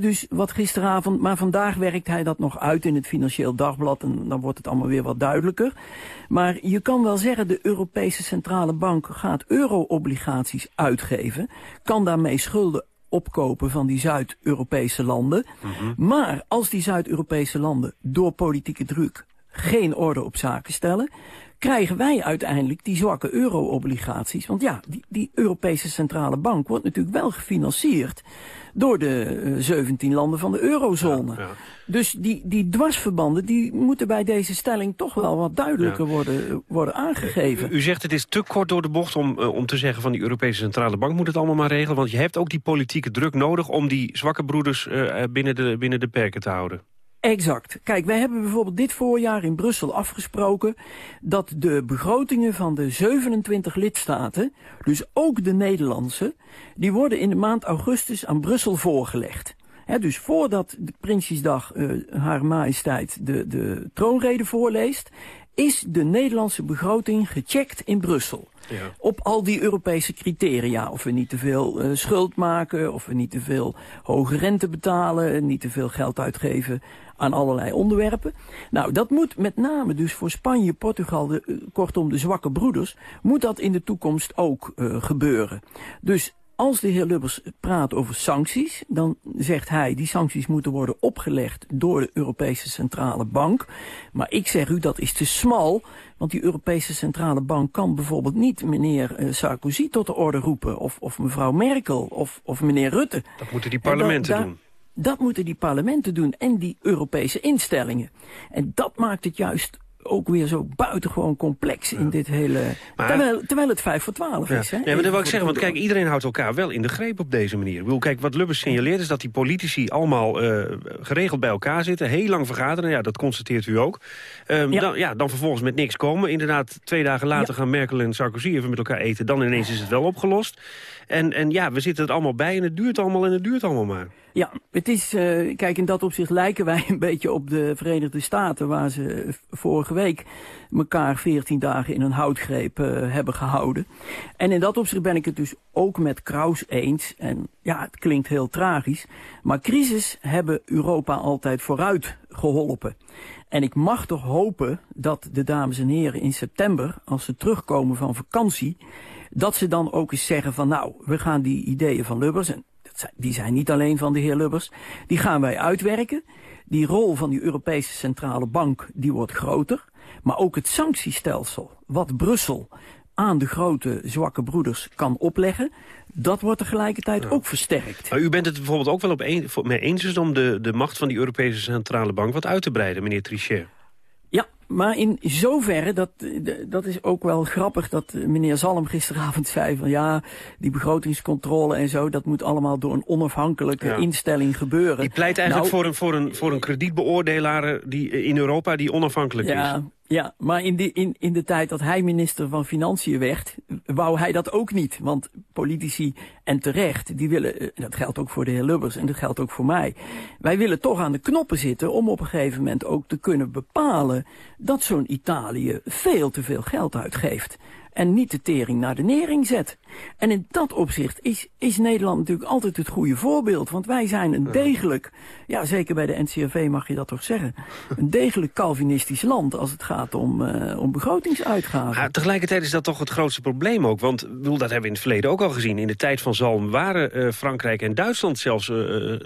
Dus wat gisteravond, maar vandaag werkt hij dat nog uit in het Financieel Dagblad en dan wordt het allemaal weer wat duidelijker. Maar je kan wel zeggen, de Europese Centrale Bank gaat euro-obligaties uitgeven, kan daarmee schulden opkopen van die Zuid-Europese landen. Maar als die Zuid-Europese landen door politieke druk geen orde op zaken stellen, krijgen wij uiteindelijk die zwakke euro-obligaties. Want ja, die, die Europese Centrale Bank wordt natuurlijk wel gefinancierd door de eh, 17 landen van de eurozone. Dus die, die dwarsverbanden die moeten bij deze stelling toch wel wat duidelijker worden, worden aangegeven.
u zegt het is te kort door de bocht om, eh, om te zeggen van die Europese Centrale Bank moet het allemaal maar regelen. Want je hebt ook die politieke druk nodig om die zwakke broeders eh, eh, binnen, de, binnen de perken te houden.
Exact. Kijk, wij hebben bijvoorbeeld dit voorjaar in Brussel afgesproken dat de begrotingen van de 27 lidstaten, dus ook de Nederlandse, die worden in de maand augustus aan Brussel voorgelegd. Dus voordat de Prinsjesdag eh, haar majesteit de, de troonrede voorleest, is de Nederlandse begroting gecheckt in Brussel. Op al die Europese criteria. Of we niet te veel eh, schuld maken, of we niet te veel hoge rente betalen, niet te veel geld uitgeven aan allerlei onderwerpen. Nou, dat moet met name dus voor Spanje, Portugal, de, eh, kortom de zwakke broeders, moet dat in de toekomst ook eh, gebeuren. Dus als de heer Lubbers praat over sancties, dan zegt hij die sancties moeten worden opgelegd door de Europese Centrale Bank. Maar ik zeg u dat is te smal, want die Europese Centrale Bank kan bijvoorbeeld niet meneer eh, Sarkozy tot de orde roepen, of, of mevrouw Merkel, of, of meneer Rutte.
Dat moeten die parlementen doen.
Dat moeten die parlementen doen en die Europese instellingen. En dat maakt het juist ook weer zo buitengewoon complex in dit hele...
Maar-
terwijl, terwijl het vijf voor twaalf
Ja.
is. Hè?
Nee, maar dat wil ik zeggen, want kijk, iedereen houdt elkaar wel in de greep op deze manier. Ik bedoel, kijk, wat Lubbers signaleert is dat die politici allemaal eh, geregeld bij elkaar zitten, heel lang vergaderen. Ja, dat constateert u ook. Ehm,
Ja.
Dan, ja, dan vervolgens met niks komen. Inderdaad, twee dagen later gaan Merkel en Sarkozy even met elkaar eten. Dan ineens is het wel opgelost. En, en ja, we zitten er allemaal bij en het duurt allemaal en het duurt allemaal maar.
Ja, het is, eh, kijk, in dat opzicht lijken wij een beetje op de Verenigde Staten, waar ze vorige week elkaar 14 dagen in een houtgreep eh, hebben gehouden. En in dat opzicht ben ik het dus ook met Kraus eens. En ja, het klinkt heel tragisch, maar crisis hebben Europa altijd vooruit geholpen. En ik mag toch hopen dat de dames en heren in september, als ze terugkomen van vakantie, dat ze dan ook eens zeggen van nou, we gaan die ideeën van Lubbers, en dat zijn, die zijn niet alleen van de heer Lubbers, die gaan wij uitwerken. Die rol van die Europese Centrale Bank, die wordt groter. Maar ook het sanctiestelsel, wat Brussel aan de grote zwakke broeders kan opleggen, dat wordt tegelijkertijd ook versterkt.
Maar u bent het bijvoorbeeld ook wel op een, mee eens dus om de, de macht van die Europese Centrale Bank wat uit te breiden, meneer Trichet.
Maar in zoverre, dat, eh, dat is ook wel grappig dat eh, meneer Zalm gisteravond zei van ja, die begrotingscontrole en zo, dat moet allemaal door een onafhankelijke
Ja.
instelling gebeuren.
Die pleit eigenlijk
Nou,
voor, een, voor, een, voor een kredietbeoordelaar die, in Europa die onafhankelijk
Ja,
is.
Ja maar in, die, in, in de tijd dat hij minister van Financiën werd, wou hij dat ook niet. Want politici, en terecht, die willen, eh, dat geldt ook voor de heer Lubbers en dat geldt ook voor mij. Wij willen toch aan de knoppen zitten om op een gegeven moment ook te kunnen bepalen dat zo'n Italië veel te veel geld uitgeeft. En niet de tering naar de nering zet. En in dat opzicht is, is Nederland natuurlijk altijd het goede voorbeeld. Want wij zijn een degelijk, ja zeker bij de NCRV mag je dat toch zeggen, een degelijk Calvinistisch land als het gaat om, eh, om begrotingsuitgaven.
Maar tegelijkertijd is dat toch het grootste probleem ook. Want bedoel, dat hebben we in het verleden ook al gezien. In de tijd van Zalm waren eh, Frankrijk en Duitsland zelfs eh,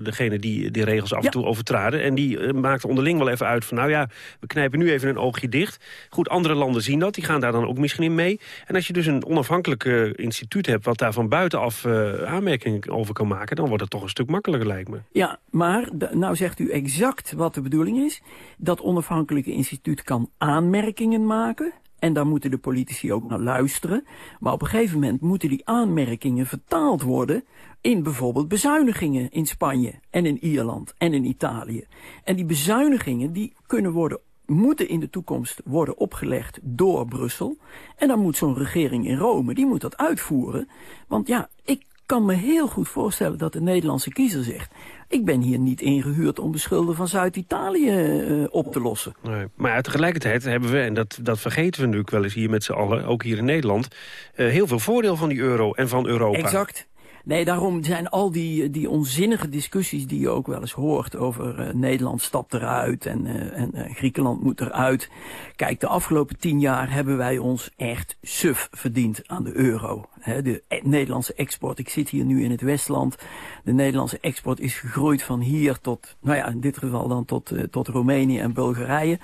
degene die die regels af en toe overtraden. En die maakten onderling wel even uit van nou ja, we knijpen nu even een oogje dicht. Goed, andere landen zien dat, die gaan daar dan ook misschien in mee. En als je dus een onafhankelijk eh, instituut instituut hebt... wat daar van buitenaf uh, aanmerking over kan maken... dan wordt het toch een stuk makkelijker, lijkt me.
Ja, maar nou zegt u exact wat de bedoeling is. Dat onafhankelijke instituut kan aanmerkingen maken... En daar moeten de politici ook naar luisteren. Maar op een gegeven moment moeten die aanmerkingen vertaald worden... in bijvoorbeeld bezuinigingen in Spanje en in Ierland en in Italië. En die bezuinigingen die kunnen worden moeten in de toekomst worden opgelegd door Brussel. En dan moet zo'n regering in Rome, die moet dat uitvoeren. Want ja, ik kan me heel goed voorstellen dat de Nederlandse kiezer zegt... ik ben hier niet ingehuurd om de schulden van Zuid-Italië uh, op te lossen.
Nee, maar ja, tegelijkertijd hebben we, en dat, dat vergeten we natuurlijk wel eens hier met z'n allen... ook hier in Nederland, uh, heel veel voordeel van die euro en van Europa.
Exact. Nee, daarom zijn al die, die onzinnige discussies die je ook wel eens hoort over uh, Nederland stapt eruit en, uh, en uh, Griekenland moet eruit. Kijk, de afgelopen tien jaar hebben wij ons echt suf verdiend aan de euro. He, de e Nederlandse export, ik zit hier nu in het Westland. De Nederlandse export is gegroeid van hier tot, nou ja, in dit geval dan tot, tot Roemenië en Bulgarije.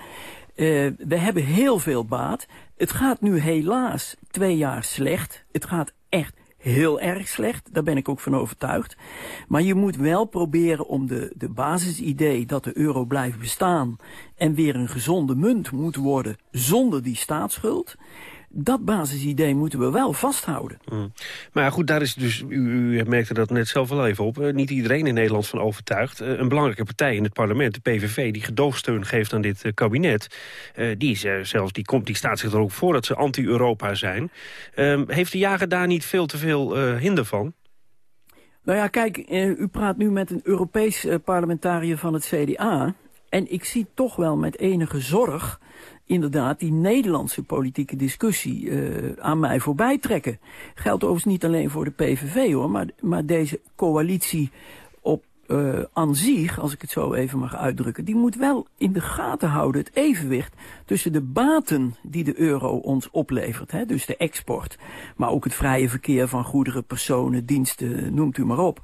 we hebben heel veel baat. Het gaat nu helaas twee jaar slecht. Het gaat echt heel erg slecht. Daar ben ik ook van overtuigd. Maar je moet wel proberen om de, de basisidee dat de euro blijft bestaan... en weer een gezonde munt moet worden zonder die staatsschuld dat basisidee moeten we wel vasthouden.
Mm. Maar goed, daar is dus, u, u merkte dat net zelf wel even op... Uh, niet iedereen in Nederland van overtuigd. Uh, een belangrijke partij in het parlement, de PVV... die gedoogsteun geeft aan dit uh, kabinet... die, zelfs, die, komt, die staat zich er ook voor dat ze anti-Europa zijn. Ehm, heeft de jager daar niet veel te veel hinder van?
Nou ja, kijk, u praat nu met een Europees parlementariër van het CDA... en ik zie toch wel met enige zorg inderdaad die Nederlandse politieke discussie uh, aan mij voorbij trekken. Geldt overigens niet alleen voor de PVV hoor, maar, maar deze coalitie op uh, aan zich, als ik het zo even mag uitdrukken, die moet wel in de gaten houden het evenwicht tussen de baten die de euro ons oplevert, hè, dus de export, maar ook het vrije verkeer van goederen, personen, diensten, noemt u maar op.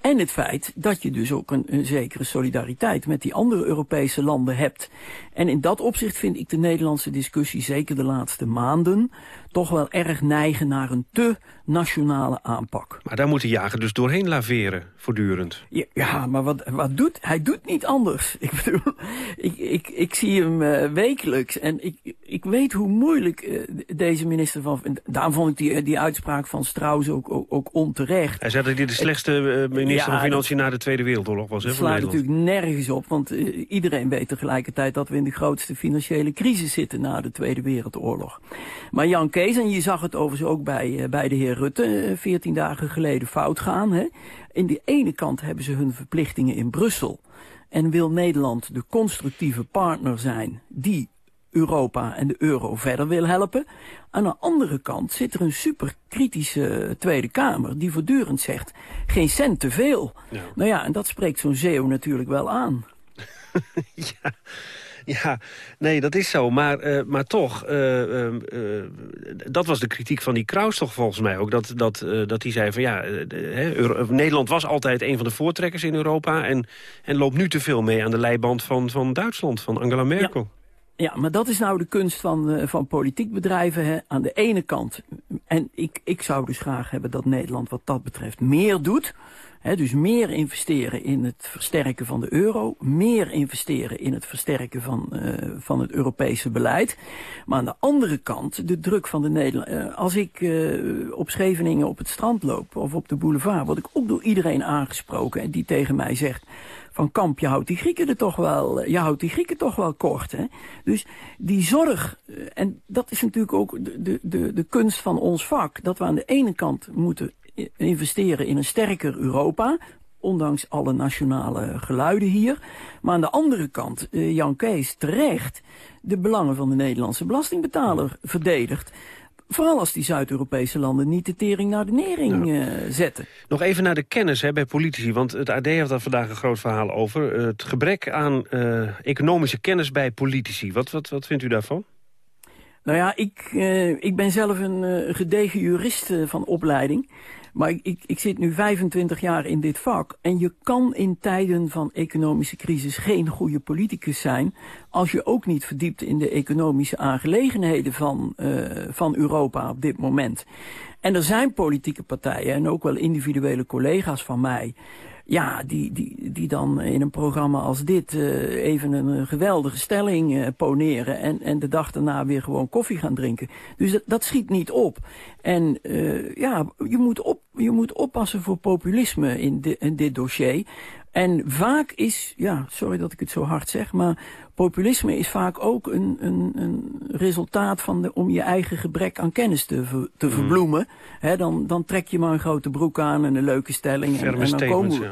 En het feit dat je dus ook een, een, zekere solidariteit met die andere Europese landen hebt. En in dat opzicht vind ik de Nederlandse discussie, zeker de laatste maanden, toch wel erg neigen naar een te nationale aanpak.
Maar daar moet de jager dus doorheen laveren, voortdurend.
Ja, ja maar wat, wat doet hij? doet niet anders. [LAUGHS] Ik bedoel, ik, ik, ik zie hem uh, wekelijks en ik, ik weet hoe moeilijk uh, deze minister van... Daarom vond ik die, die uitspraak van Strauss ook, ook, ook onterecht.
Hij zei dat hij de slechtste uh, minister ja, van Financiën na de Tweede Wereldoorlog was. Het
slaat natuurlijk nergens op, want iedereen weet tegelijkertijd... dat we in de grootste financiële crisis zitten na de Tweede Wereldoorlog. Maar Jan Kees, en je zag het overigens ook bij, bij de heer Rutte 14 dagen geleden fout gaan. Hè? In de ene kant hebben ze hun verplichtingen in Brussel. En wil Nederland de constructieve partner zijn die Europa en de euro verder wil helpen. Aan de andere kant zit er een superkritische Tweede Kamer die voortdurend zegt geen cent te veel. Ja. Nou ja, en dat spreekt zo'n zeeuw natuurlijk wel aan. [LAUGHS]
ja. [LAUGHS] Ja, nee, dat is zo. Maar, uh, maar toch, uh, uh, dat was de kritiek van die Kraus toch volgens mij ook. Dat, dat, dat hij zei van ja, Nederland was altijd een van de voortrekkers in Europa... En, en loopt nu te veel mee aan de leiband van, van Duitsland, van Angela Merkel.
Ja. Ja, maar dat is nou de kunst van, van politiek bedrijven. Hè. Aan de ene kant, en ik, ik zou dus graag hebben dat Nederland wat dat betreft meer doet. He, dus meer investeren in het versterken van de euro. Meer investeren in het versterken van, uh, van het Europese beleid. Maar aan de andere kant de druk van de Nederland. Uh, als ik uh, op Scheveningen op het strand loop of op de boulevard... word ik ook door iedereen aangesproken en die tegen mij zegt... van Kamp, je houdt die Grieken er toch wel, je houdt die Grieken toch wel kort. Hè? Dus die zorg, en dat is natuurlijk ook de, de, de kunst van ons vak... dat we aan de ene kant moeten investeren in een sterker Europa ondanks alle nationale geluiden hier. Maar aan de andere kant, uh, Jan Kees terecht de belangen van de Nederlandse belastingbetaler verdedigt. Vooral als die Zuid-Europese landen niet de tering naar de nering uh, zetten.
Nog even naar de kennis hè, bij politici. Want het AD heeft daar vandaag een groot verhaal over. Uh, het gebrek aan economische kennis bij politici. Wat, wat, wat vindt u daarvan?
Nou ja, ik, ik ben zelf een gedegen jurist van opleiding. Maar ik, ik, zit nu 25 jaar in dit vak. En je kan in tijden van economische crisis geen goede politicus zijn... als je ook niet verdiept in de economische aangelegenheden van, uh, van Europa op dit moment. En er zijn politieke partijen en ook wel individuele collega's van mij ja, die, die, die dan in een programma als dit uh, even een geweldige stelling uh, poneren... En, en de dag daarna weer gewoon koffie gaan drinken. Dus dat, schiet niet op. En uh, ja, je moet, op, je moet oppassen voor populisme in, in dit dossier. En vaak is, ja, sorry dat ik het zo hard zeg... maar populisme is vaak ook een, een, een resultaat van de, om je eigen gebrek aan kennis te, ver, te mm. verbloemen. He, dan, dan trek je maar een grote broek aan en een leuke stelling. En, en dan komen we,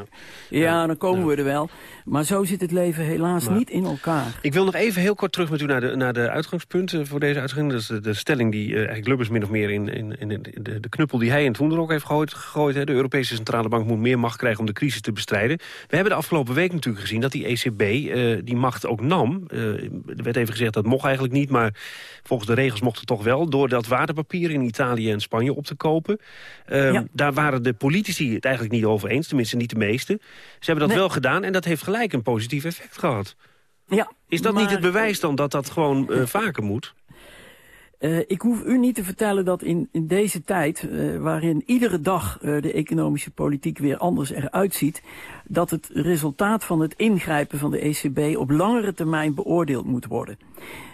ja. ja, dan komen ja. we er wel. Maar zo zit het leven helaas maar. niet in elkaar.
Ik wil nog even heel kort terug met u naar de, naar de uitgangspunten voor deze uitzending. Dat is de, de stelling die uh, eigenlijk Lubbers min of meer in, in, in de, de, knuppel die hij in het ook heeft gegooid. gegooid hè. De Europese Centrale Bank moet meer macht krijgen om de crisis te bestrijden. We hebben de afgelopen week natuurlijk gezien dat die ECB uh, die macht ook nam. Uh, er werd even gezegd dat mocht eigenlijk niet, maar volgens de regels mocht het toch wel... door dat waardepapier in Italië en Spanje op te kopen. Ja. Daar waren de politici het eigenlijk niet over eens, tenminste niet de meeste. Ze hebben dat nee. wel gedaan en dat heeft gelijk een positief effect gehad.
Ja,
Is dat
maar...
niet het bewijs dan dat dat gewoon uh, vaker moet?
Uh, ik hoef u niet te vertellen dat in, in deze tijd, uh, waarin iedere dag uh, de economische politiek weer anders eruit ziet, dat het resultaat van het ingrijpen van de ECB op langere termijn beoordeeld moet worden.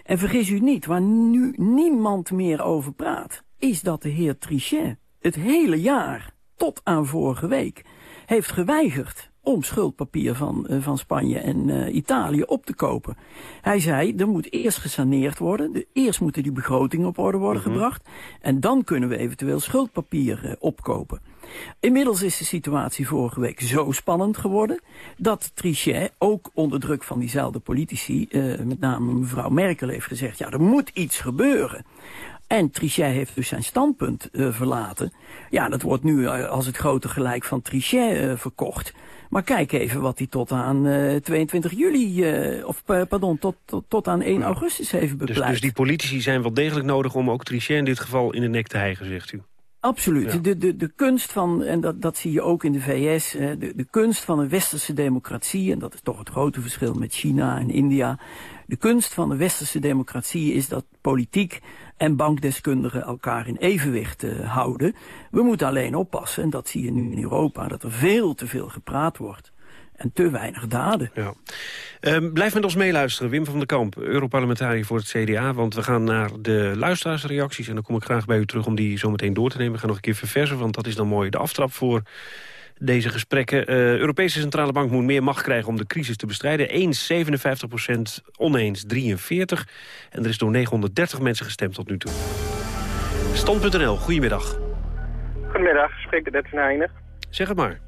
En vergis u niet, waar nu niemand meer over praat, is dat de heer Trichet het hele jaar, tot aan vorige week, heeft geweigerd om schuldpapier van, uh, van Spanje en uh, Italië op te kopen. Hij zei, er moet eerst gesaneerd worden. De, eerst moeten die begrotingen op orde worden mm -hmm. gebracht. En dan kunnen we eventueel schuldpapier uh, opkopen. Inmiddels is de situatie vorige week zo spannend geworden... dat Trichet ook onder druk van diezelfde politici... met name mevrouw Merkel heeft gezegd... ja, er moet iets gebeuren. En Trichet heeft dus zijn standpunt verlaten. Ja, dat wordt nu als het grote gelijk van Trichet verkocht... Maar kijk even wat hij tot aan uh, 22 juli, uh, of pardon, tot, tot, tot aan 1 augustus heeft bepleit.
Dus, dus die politici zijn wel degelijk nodig om ook Trichet in dit geval in de nek te hijgen, zegt u?
Absoluut. Ja. De, de, de kunst van, en dat, dat zie je ook in de VS, de, de kunst van een westerse democratie, en dat is toch het grote verschil met China en India. De kunst van de westerse democratie is dat politiek en bankdeskundigen elkaar in evenwicht uh, houden. We moeten alleen oppassen, en dat zie je nu in Europa, dat er veel te veel gepraat wordt. En te weinig daden.
Ja. Um, blijf met ons meeluisteren. Wim van der Kamp, Europarlementariër voor het CDA. Want we gaan naar de luisteraarsreacties. En dan kom ik graag bij u terug om die zo meteen door te nemen. We gaan nog een keer verversen, want dat is dan mooi de aftrap voor deze gesprekken. Uh, Europese Centrale Bank moet meer macht krijgen om de crisis te bestrijden. Eens 57 procent, oneens 43. En er is door 930 mensen gestemd tot nu toe. Stand.nl, goedemiddag.
Goedemiddag, spreek met van Heijnen.
Zeg het maar.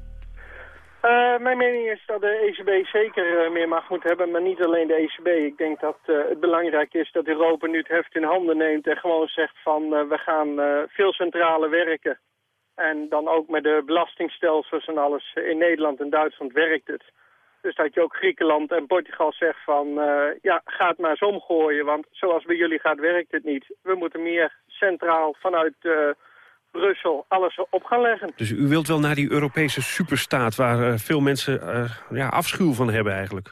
Uh, mijn mening is dat de ECB zeker uh, meer macht moet hebben, maar niet alleen de ECB. Ik denk dat uh, het belangrijk is dat Europa nu het heft in handen neemt en gewoon zegt van we gaan veel centraler werken. En dan ook met de belastingstelsels en alles. In Nederland en Duitsland werkt het. Dus dat je ook Griekenland en Portugal zegt van... Uh, ja, ga het maar eens omgooien, want zoals bij jullie gaat werkt het niet. We moeten meer centraal vanuit uh, Brussel alles op gaan leggen.
Dus u wilt wel naar die Europese superstaat... waar uh, veel mensen ja, afschuw van hebben eigenlijk?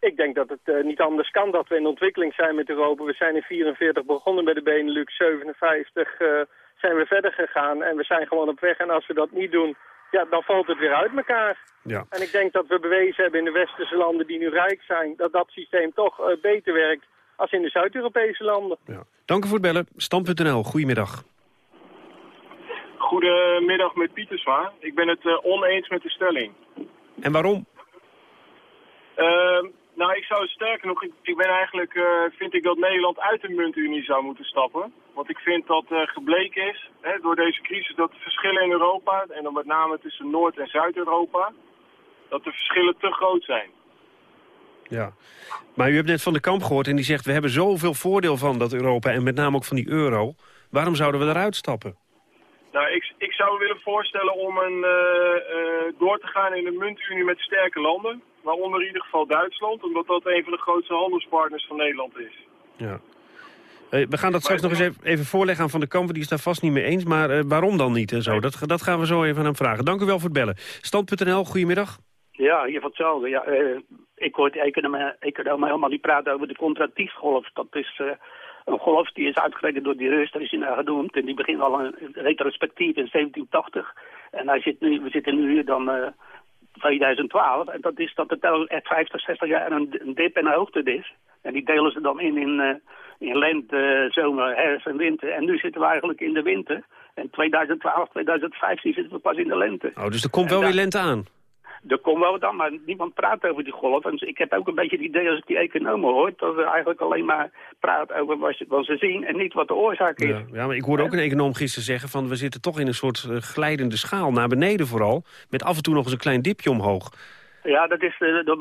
Ik denk dat het niet anders kan dat we in ontwikkeling zijn met Europa. We zijn in 44 begonnen bij de Benelux, 57 zijn we verder gegaan en we zijn gewoon op weg. En als we dat niet doen, ja, dan valt het weer uit elkaar.
Ja.
En ik denk dat we bewezen hebben in de westerse landen die nu rijk zijn... dat dat systeem toch uh, beter werkt als in de Zuid-Europese landen.
Ja. Dank u voor het bellen. Stam.nl, goedemiddag.
Goedemiddag met Pieterswa. Ik ben het uh, oneens met de stelling.
En waarom?
Uh, nou, ik zou sterker nog, ik, ik ben eigenlijk, uh, vind ik dat Nederland uit de muntunie zou moeten stappen. Want ik vind dat uh, gebleken is, hè, door deze crisis, dat de verschillen in Europa, en dan met name tussen Noord- en Zuid-Europa, dat de verschillen te groot zijn.
Ja, maar u hebt net van de kamp gehoord en die zegt, we hebben zoveel voordeel van dat Europa en met name ook van die euro. Waarom zouden we eruit stappen?
Nou, ik, ik zou me willen voorstellen om een, uh, door te gaan in een muntunie met sterke landen. Waaronder in ieder geval Duitsland, omdat dat een van de grootste handelspartners van Nederland is.
Ja. Eh, we gaan dat straks nog eens even, even voorleggen aan Van de Kampen. Die is daar vast niet mee eens. Maar eh, waarom dan niet en zo? Dat, dat gaan we zo even aan hem vragen. Dank u wel voor het bellen. Stand.nl, goedemiddag.
Ja, hier van hetzelfde. Ja, eh, ik hoor de economen, economen helemaal die praten over de contractiefgolf. Dat is eh, een golf die is uitgerekend door die Rus, daar is hij naar genoemd. En die begint al een retrospectief in 1780. En hij zit nu, we zitten nu dan eh 2012. En dat is dat het tel echt 50, 60 jaar een, een dip en een hoogte is. En die delen ze dan in in, eh, in lente, zomer, herfst en winter. En nu zitten we eigenlijk in de winter. En 2012, 2015 zitten we pas in de lente.
Oh, dus er komt wel weer lente aan.
Er komt wel wat aan, maar niemand praat over die golf. En ik heb ook een beetje het idee als ik die economen hoor... dat we eigenlijk alleen maar praten over wat ze, wat ze zien... en niet wat de oorzaak is.
Ja, ja, maar ik hoorde ook een econoom gisteren zeggen... van we zitten toch in een soort eh, glijdende schaal, naar beneden vooral... met af en toe nog eens een klein dipje omhoog.
Ja, dat is de, de,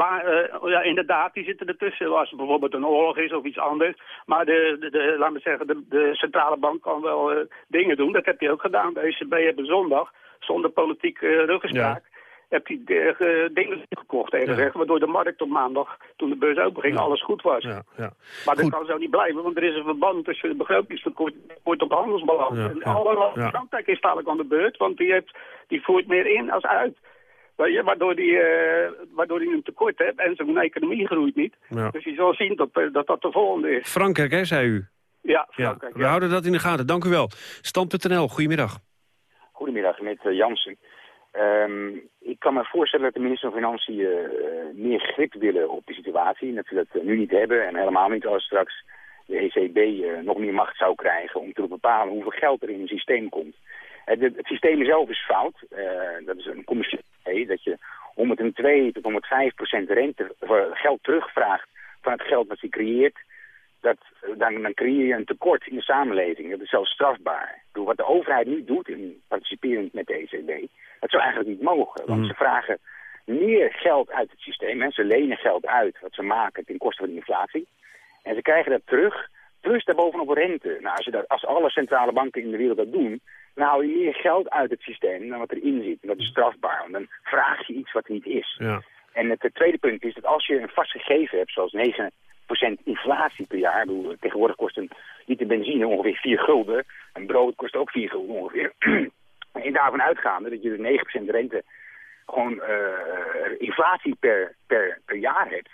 eh, ja, inderdaad, die zitten ertussen. Als er bijvoorbeeld een oorlog is of iets anders. Maar de, de, de, laat me zeggen, de, de centrale bank kan wel eh, dingen doen. Dat heb hij ook gedaan. De ECB hebben zondag, zonder politiek eh, ruggespraak... heb hij de, eh, dingen gekocht, even gezegd, waardoor de markt op maandag, toen de beurs open ging, alles goed was.
Ja, ja.
Maar dat kan zo niet blijven, want er is een verband tussen de begrotingstekort tekort op de handelsbalans.
Ja,
en
ja,
alle
ja.
Frankrijk is dadelijk aan de beurt, want die, heeft, die voert meer in als uit. Je, waardoor die, eh, waardoor die een tekort heeft en zijn economie groeit niet.
Ja.
Dus je zal zien dat eh, dat, dat de volgende is.
Frankrijk, hè, zei u?
Ja,
Ja,
Frankrijk.
we houden dat in de gaten. Dank u wel. Stand.nl, goedemiddag.
Goedemiddag, met eh, Jansen. Ehm, ik kan me voorstellen dat de minister van Financiën eh, meer grip willen op de situatie. Dat ze dat eh, nu niet hebben en helemaal niet als straks de ECB eh, nog meer macht zou krijgen om te bepalen hoeveel geld er in een systeem komt. De- het systeem zelf is fout. Dat is een idee dat je 102 tot 105 procent rente geld terugvraagt van het geld dat je creëert dat, dan, dan creëer je een tekort in de samenleving. Dat is zelfs strafbaar. Bedoel, wat de overheid nu doet, in participerend met de ECB, dat zou eigenlijk niet mogen. Want ze vragen meer geld uit het systeem. Ze lenen geld uit wat ze maken ten koste van de inflatie. En ze krijgen dat terug, plus daarbovenop rente. Nou, als, je dat, als alle centrale banken in de wereld dat doen, dan haal je meer geld uit het systeem dan wat erin zit. En dat is strafbaar, want dan vraag je iets wat er niet is.
Ja.
En het tweede punt is dat als je een vast gegeven hebt, zoals 9% inflatie per jaar, tegenwoordig kost een liter benzine ongeveer 4 gulden, een brood kost ook 4 gulden ongeveer. [CLEARS THROAT] en daarvan uitgaande dat je dus 9% rente gewoon eh, inflatie per, per, per jaar hebt,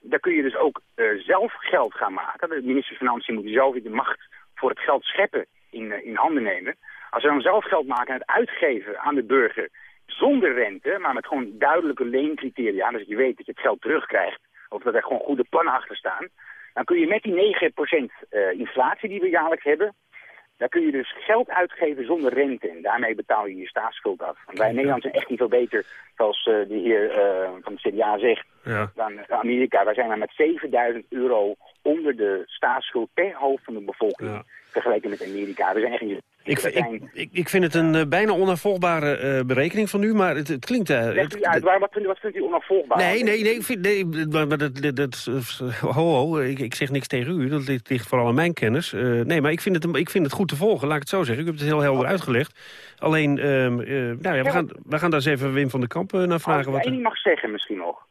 dan kun je dus ook eh, zelf geld gaan maken. De minister van Financiën moet zelf de macht voor het geld scheppen in, eh, in handen nemen. Als ze dan zelf geld maken en het uitgeven aan de burger zonder rente, maar met gewoon duidelijke leencriteria, dus je weet dat je het geld terugkrijgt, of dat er gewoon goede plannen achter staan, dan kun je met die 9% eh, inflatie die we jaarlijks hebben, dan kun je dus geld uitgeven zonder rente. En daarmee betaal je je staatsschuld af. Want wij in Nederland zijn echt niet veel beter, zoals eh, de heer eh, van het CDA zegt,
Ja.
dan Amerika. Wij zijn maar met 7000 euro onder de staatsschuld per hoofd van de bevolking. Vergeleken met Amerika. We zijn echt niet...
Ik, ik, ik, ik vind het een eh, bijna onafvolgbare eh, berekening van u, maar het, het klinkt... eh,
Legt
het-
u uit, waar, wat, vindt, u- wat vindt u onafvolgbaar?
Nee, nee, nee, ik vind, nee maar, maar dat, dat, dat- ho, ho, ik, ik zeg niks tegen u, dat ligt, ligt vooral aan mijn kennis. Nee, maar ik vind, het, ik vind het goed te volgen, laat ik het zo zeggen. U hebt het heel helder uitgelegd. Alleen, ehm, eh, nou ja, we, gaan, we gaan daar eens even Wim van der Kamp naar
Als
vragen.
ik
Wat
één
er-
ding mag zeggen misschien nog.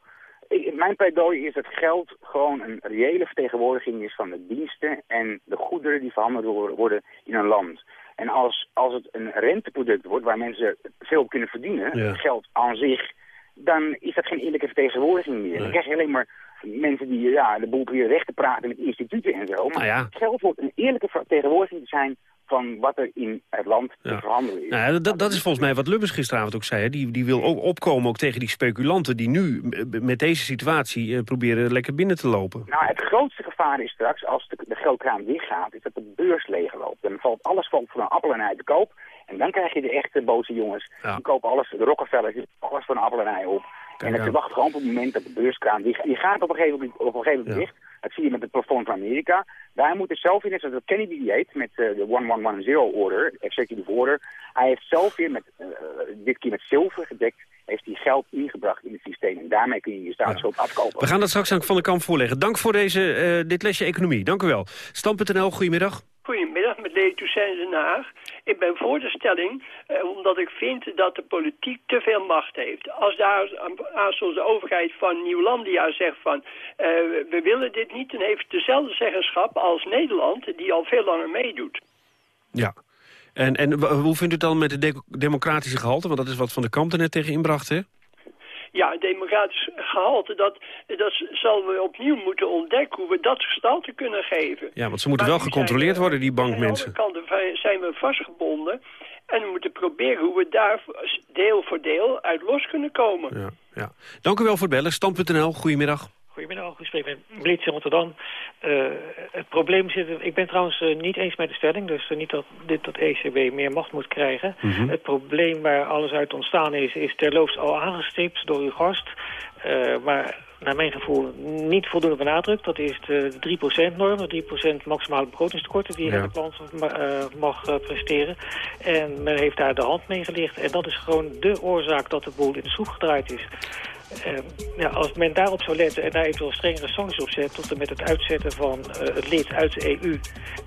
Ik- mijn pleidooi is dat geld gewoon een reële vertegenwoordiging is van de diensten en de goederen die verhandeld wo- worden in een land. En als, als het een renteproduct wordt waar mensen veel op kunnen verdienen,
Ja.
geld aan zich, dan is dat geen eerlijke vertegenwoordiging meer. Dan krijg je alleen maar mensen die ja, de boel proberen recht te praten met instituten en zo. Maar
Nou ja.
geld wordt een eerlijke vertegenwoordiging te zijn van wat er in het land te verhandelen is.
Nou dat, dat is volgens mij wat Lubbers gisteravond ook zei. Hè. Die, die wil ook opkomen ook tegen die speculanten die nu eh, met deze situatie eh, proberen lekker binnen te lopen.
Nou, het grootste gevaar is straks, als de, de geldkraan dichtgaat, is dat de beurs leegloopt. Dan valt alles valt voor een appel en ei te koop. En dan krijg je de echte boze jongens. Die kopen alles, de Rockefellers, alles voor een appel en ei op. en dat je wacht gewoon op het moment dat de beurskraan dicht. Die gaat op een gegeven moment, op een gegeven moment dicht. Dat zie je met het plafond van Amerika. Daar moet er zelf in, dat Kennedy deed met eh, de 1110 order, executive order. Hij heeft zelf weer, met, eh, dit keer met zilver gedekt, heeft hij geld ingebracht in het systeem. En daarmee kun je je staatsschuld afkopen.
We gaan dat straks aan Van der Kamp voorleggen. Dank voor deze, eh, dit lesje economie. Dank u wel. Stam.nl, goedemiddag.
Goedemiddag, met Leo Toussaint in Den Haag.
Ik ben voor de stelling, eh, omdat ik vind dat de politiek te veel macht heeft. Als daar aan de overheid van Nieuwlandia zegt van... eh, we willen dit niet, dan heeft dezelfde zeggenschap als Nederland... die al veel langer meedoet.
Ja. En, en hoe vindt u het dan met het de- democratische gehalte? Want dat is wat Van de Kamp er net tegen inbracht, hè?
Ja, democratisch gehalte, dat, dat zal we opnieuw moeten ontdekken... hoe we dat gestalte kunnen geven.
Ja, want ze moeten
Maar
wel gecontroleerd worden, die
Aan de
bankmensen.
andere kant zijn we vastgebonden... en we moeten proberen hoe we daar deel voor deel uit los kunnen komen.
Ja, ja. Dank u wel voor het bellen. Stand.nl, goedemiddag.
Goedemiddag, ik spreek met Blitz in Rotterdam. Eh, het probleem zit... Ik ben trouwens eh, niet eens met de stelling, dus eh, niet dat dit dat ECB meer macht moet krijgen.
Mhm.
Het probleem waar alles uit ontstaan is, is terloops al aangestipt door uw gast. Maar naar mijn gevoel niet voldoende benadrukt. Dat is de 3%-norm, de 3% maximale begrotingstekorten die
Ja.
het land ma- mag presteren. En men heeft daar de hand mee gelicht. En dat is gewoon de oorzaak dat de boel in de schroef gedraaid is. Eh, ja, als men daarop zou letten en daar eventueel strengere sancties op zet... tot en met het uitzetten van eh, het lid uit de EU...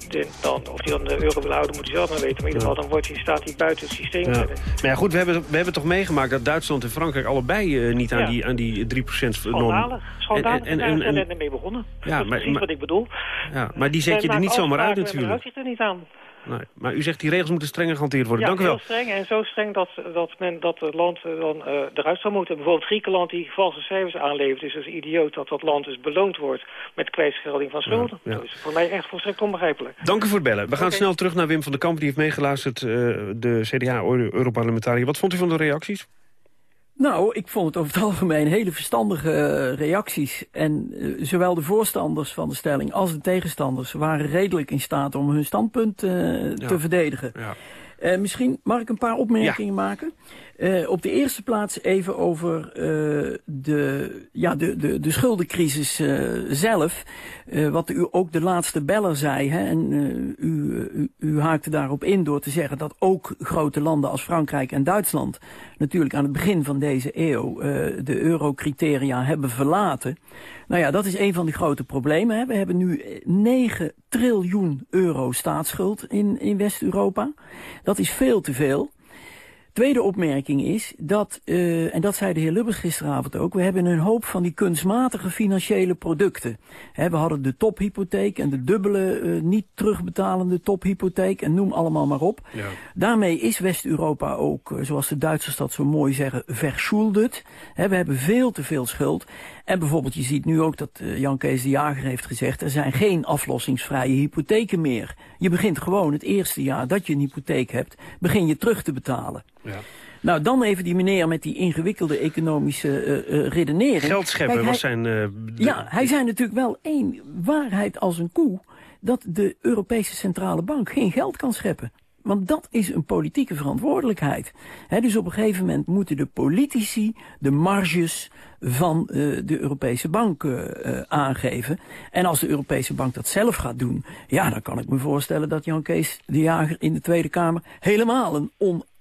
de- dan, of die dan de euro wil houden, moet hij zelf maar weten. Maar in ieder geval, dan wordt hij, staat hij buiten het systeem.
Ja. Maar ja, goed, we hebben, we hebben toch meegemaakt dat Duitsland en Frankrijk allebei eh, niet aan,
Ja.
die, aan die 3% norm...
Schandalig. Schandalig.
En- en-
En,
en- en-
mee begonnen.
Ja,
dat is
maar-
precies
maar-
wat ik bedoel.
Ja, maar die zet je er niet zomaar uit natuurlijk.
houdt zich er niet aan.
Nee. Maar u zegt die regels moeten strenger gehanteerd worden.
Ja,
Dank u wel.
heel streng. En zo streng dat, dat men dat het land eh, dan eh, eruit zou moeten. Bijvoorbeeld Griekenland die valse cijfers aanlevert. is dus idioot dat dat land dus beloond wordt met kwijtschelding van schulden.
Ja, ja.
Dat is voor mij echt volstrekt onbegrijpelijk.
Dank u voor het bellen. We gaan snel terug naar Wim van den Kamp. Die heeft meegeluisterd, eh, de CDA-Europarlementariër. Wat vond u van de reacties?
Nou, ik vond het over het [LAUGHS] algemeen hele verstandige eh, reacties. En eh, zowel de voorstanders van de stelling als de tegenstanders waren redelijk in staat om hun standpunt eh, te verdedigen. Eh, misschien mag ik een paar opmerkingen maken. Eh, op de eerste plaats even over eh, de, ja, de, de, de schuldencrisis eh, zelf. Wat u ook de laatste beller zei. Hè, en u, u, u haakte daarop in door te zeggen dat ook grote landen als Frankrijk en Duitsland natuurlijk aan het begin van deze eeuw de eurocriteria hebben verlaten. Nou ja, dat is een van de grote problemen. Hè. We hebben nu eh, 9 triljoen euro staatsschuld in, in West-Europa. Dat is veel te veel. Tweede opmerking is dat, uh, en dat zei de heer Lubbers gisteravond ook, we hebben een hoop van die kunstmatige financiële producten. He, we hadden de tophypotheek en de dubbele uh, niet terugbetalende tophypotheek en noem allemaal maar op.
Ja.
Daarmee is West-Europa ook, uh, zoals de Duitsers dat zo mooi zeggen, verschuldet. He, we hebben veel te veel schuld. En bijvoorbeeld, je ziet nu ook dat uh, Jan Kees de Jager heeft gezegd... er zijn geen aflossingsvrije hypotheken meer. Je begint gewoon het eerste jaar dat je een hypotheek hebt... begin je terug te betalen.
Ja.
Nou, dan even die meneer met die ingewikkelde economische uh, redenering.
Geld scheppen was zijn... Uh,
ja, hij zei natuurlijk wel één waarheid als een koe... dat de Europese Centrale Bank geen geld kan scheppen. Want dat is een politieke verantwoordelijkheid. He, dus op een gegeven moment moeten de politici de marges van uh, de Europese Bank uh, uh, aangeven. En als de Europese Bank dat zelf gaat doen... ja, dan kan ik me voorstellen dat Jan Kees de Jager in de Tweede Kamer... helemaal een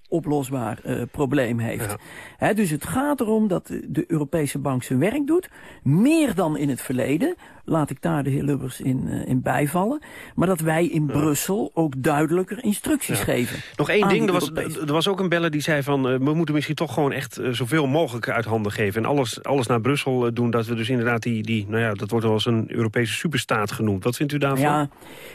oplosbaar uh, probleem heeft. Ja. He, dus het gaat erom dat de, Europese Bank zijn werk doet. Meer dan in het verleden. Laat ik daar de heer Lubbers in, uh, in bijvallen. Maar dat wij in ja. Brussel ook duidelijker instructies ja. geven.
Nog één ding. Er was, er was ook een beller die zei van... Uh, we moeten misschien toch gewoon echt zoveel mogelijk uit handen geven. En alles, alles naar Brussel doen. Dat we dus inderdaad die... die nou ja, dat wordt wel eens een Europese superstaat genoemd. Wat vindt u daarvan?
Ja,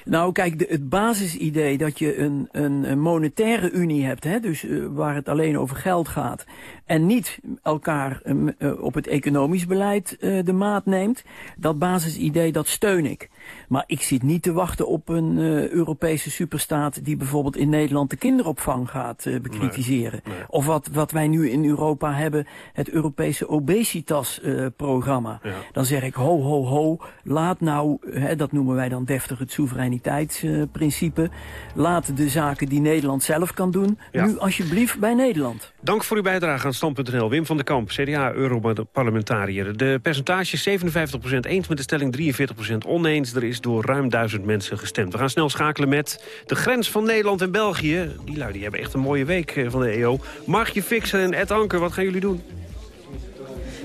nou kijk, de, het basisidee dat je een, een, een monetaire unie hebt... Hè, dus uh, waar het alleen over geld gaat... en niet elkaar uh, op het economisch beleid uh, de maat neemt... dat basisidee, dat steun ik. Maar ik zit niet te wachten op een uh, Europese superstaat... die bijvoorbeeld in Nederland de kinderopvang gaat bekritiseren. Nee, nee. Of wat, wat wij nu in Europa hebben, het Europese obesitas-programma. Ja. Dan zeg ik, ho, ho, ho, laat nou, hè, dat noemen wij dan deftig het soevereiniteitsprincipe... laat de zaken die Nederland zelf kan doen, ja. nu alsjeblieft bij Nederland.
Dank voor uw bijdrage aan Stand.nl. Wim van den Kamp, CDA-Europarlementariër. De percentage 57% eens met de stelling 43% oneens. Er is door ruim duizend mensen gestemd. We gaan snel schakelen met de grens van Nederland en België. Die lui die hebben echt een mooie week van de EO. Margje Fixer en Ed Anker, wat gaan jullie doen?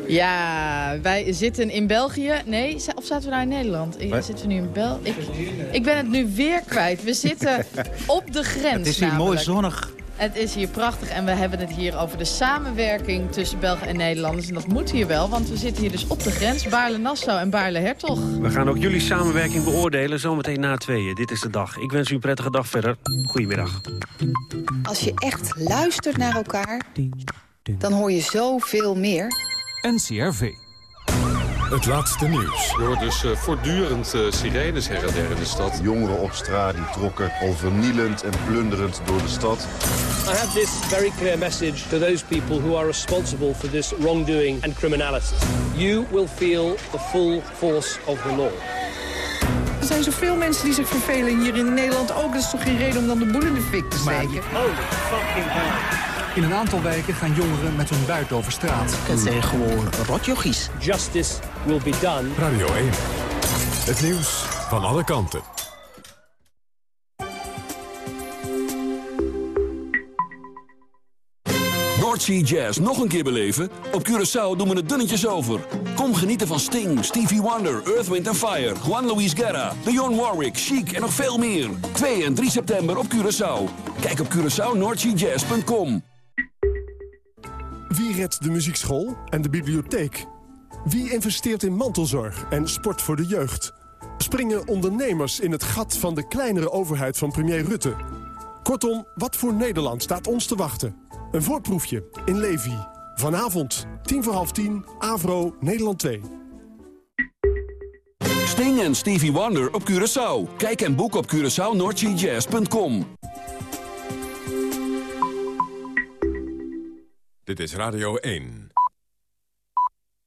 Ja, wij zitten in België. Nee, of zaten we nou in Nederland? Ik, zitten we nu in België? Ik, ik ben het nu weer kwijt. We zitten [LAUGHS] op de grens
Het is hier mooi zonnig.
Het is hier prachtig en we hebben het hier over de samenwerking tussen Belgen en Nederlanders. En dat moet hier wel, want we zitten hier dus op de grens. Baarle-Nassau en Baarle-Hertog.
We gaan ook jullie samenwerking beoordelen, zometeen na tweeën. Dit is de dag. Ik wens u een prettige dag verder. Goedemiddag.
Als je echt luistert naar elkaar, dan hoor je zoveel meer.
NCRV. Het laatste nieuws.
Je hoort dus uh, voortdurend uh, sirenes her en der in de stad.
Jongeren op straat die trokken al vernielend en plunderend door de stad.
I have this very clear message to those people who are responsible for this wrongdoing and criminality. You will feel the full force of the law.
Er zijn zoveel mensen die zich vervelen hier in Nederland ook. Dat is toch geen reden om dan de boel in de fik te steken?
Holy fucking hell.
In een aantal wijken gaan jongeren met hun buit over straat.
Het zijn gewoon rotjochies.
Justice will be done.
Radio 1. Het nieuws van alle kanten.
Noordsea Jazz nog een keer beleven? Op Curaçao doen we het dunnetjes over. Kom genieten van Sting, Stevie Wonder, Earth, Wind Fire... Juan Luis Guerra, Dionne Warwick, Chic en nog veel meer. 2 en 3 september op Curaçao. Kijk op CuraçaoNoordseaJazz.com.
Wie redt de muziekschool en de bibliotheek? Wie investeert in mantelzorg en sport voor de jeugd? Springen ondernemers in het gat van de kleinere overheid van premier Rutte? Kortom, wat voor Nederland staat ons te wachten? Een voorproefje in Levi. Vanavond, tien voor half tien, Avro, Nederland 2.
Sting en Stevie Wonder op Curaçao. Kijk en boek op CuraçaoNoordseaJazz.com.
Dit is Radio 1.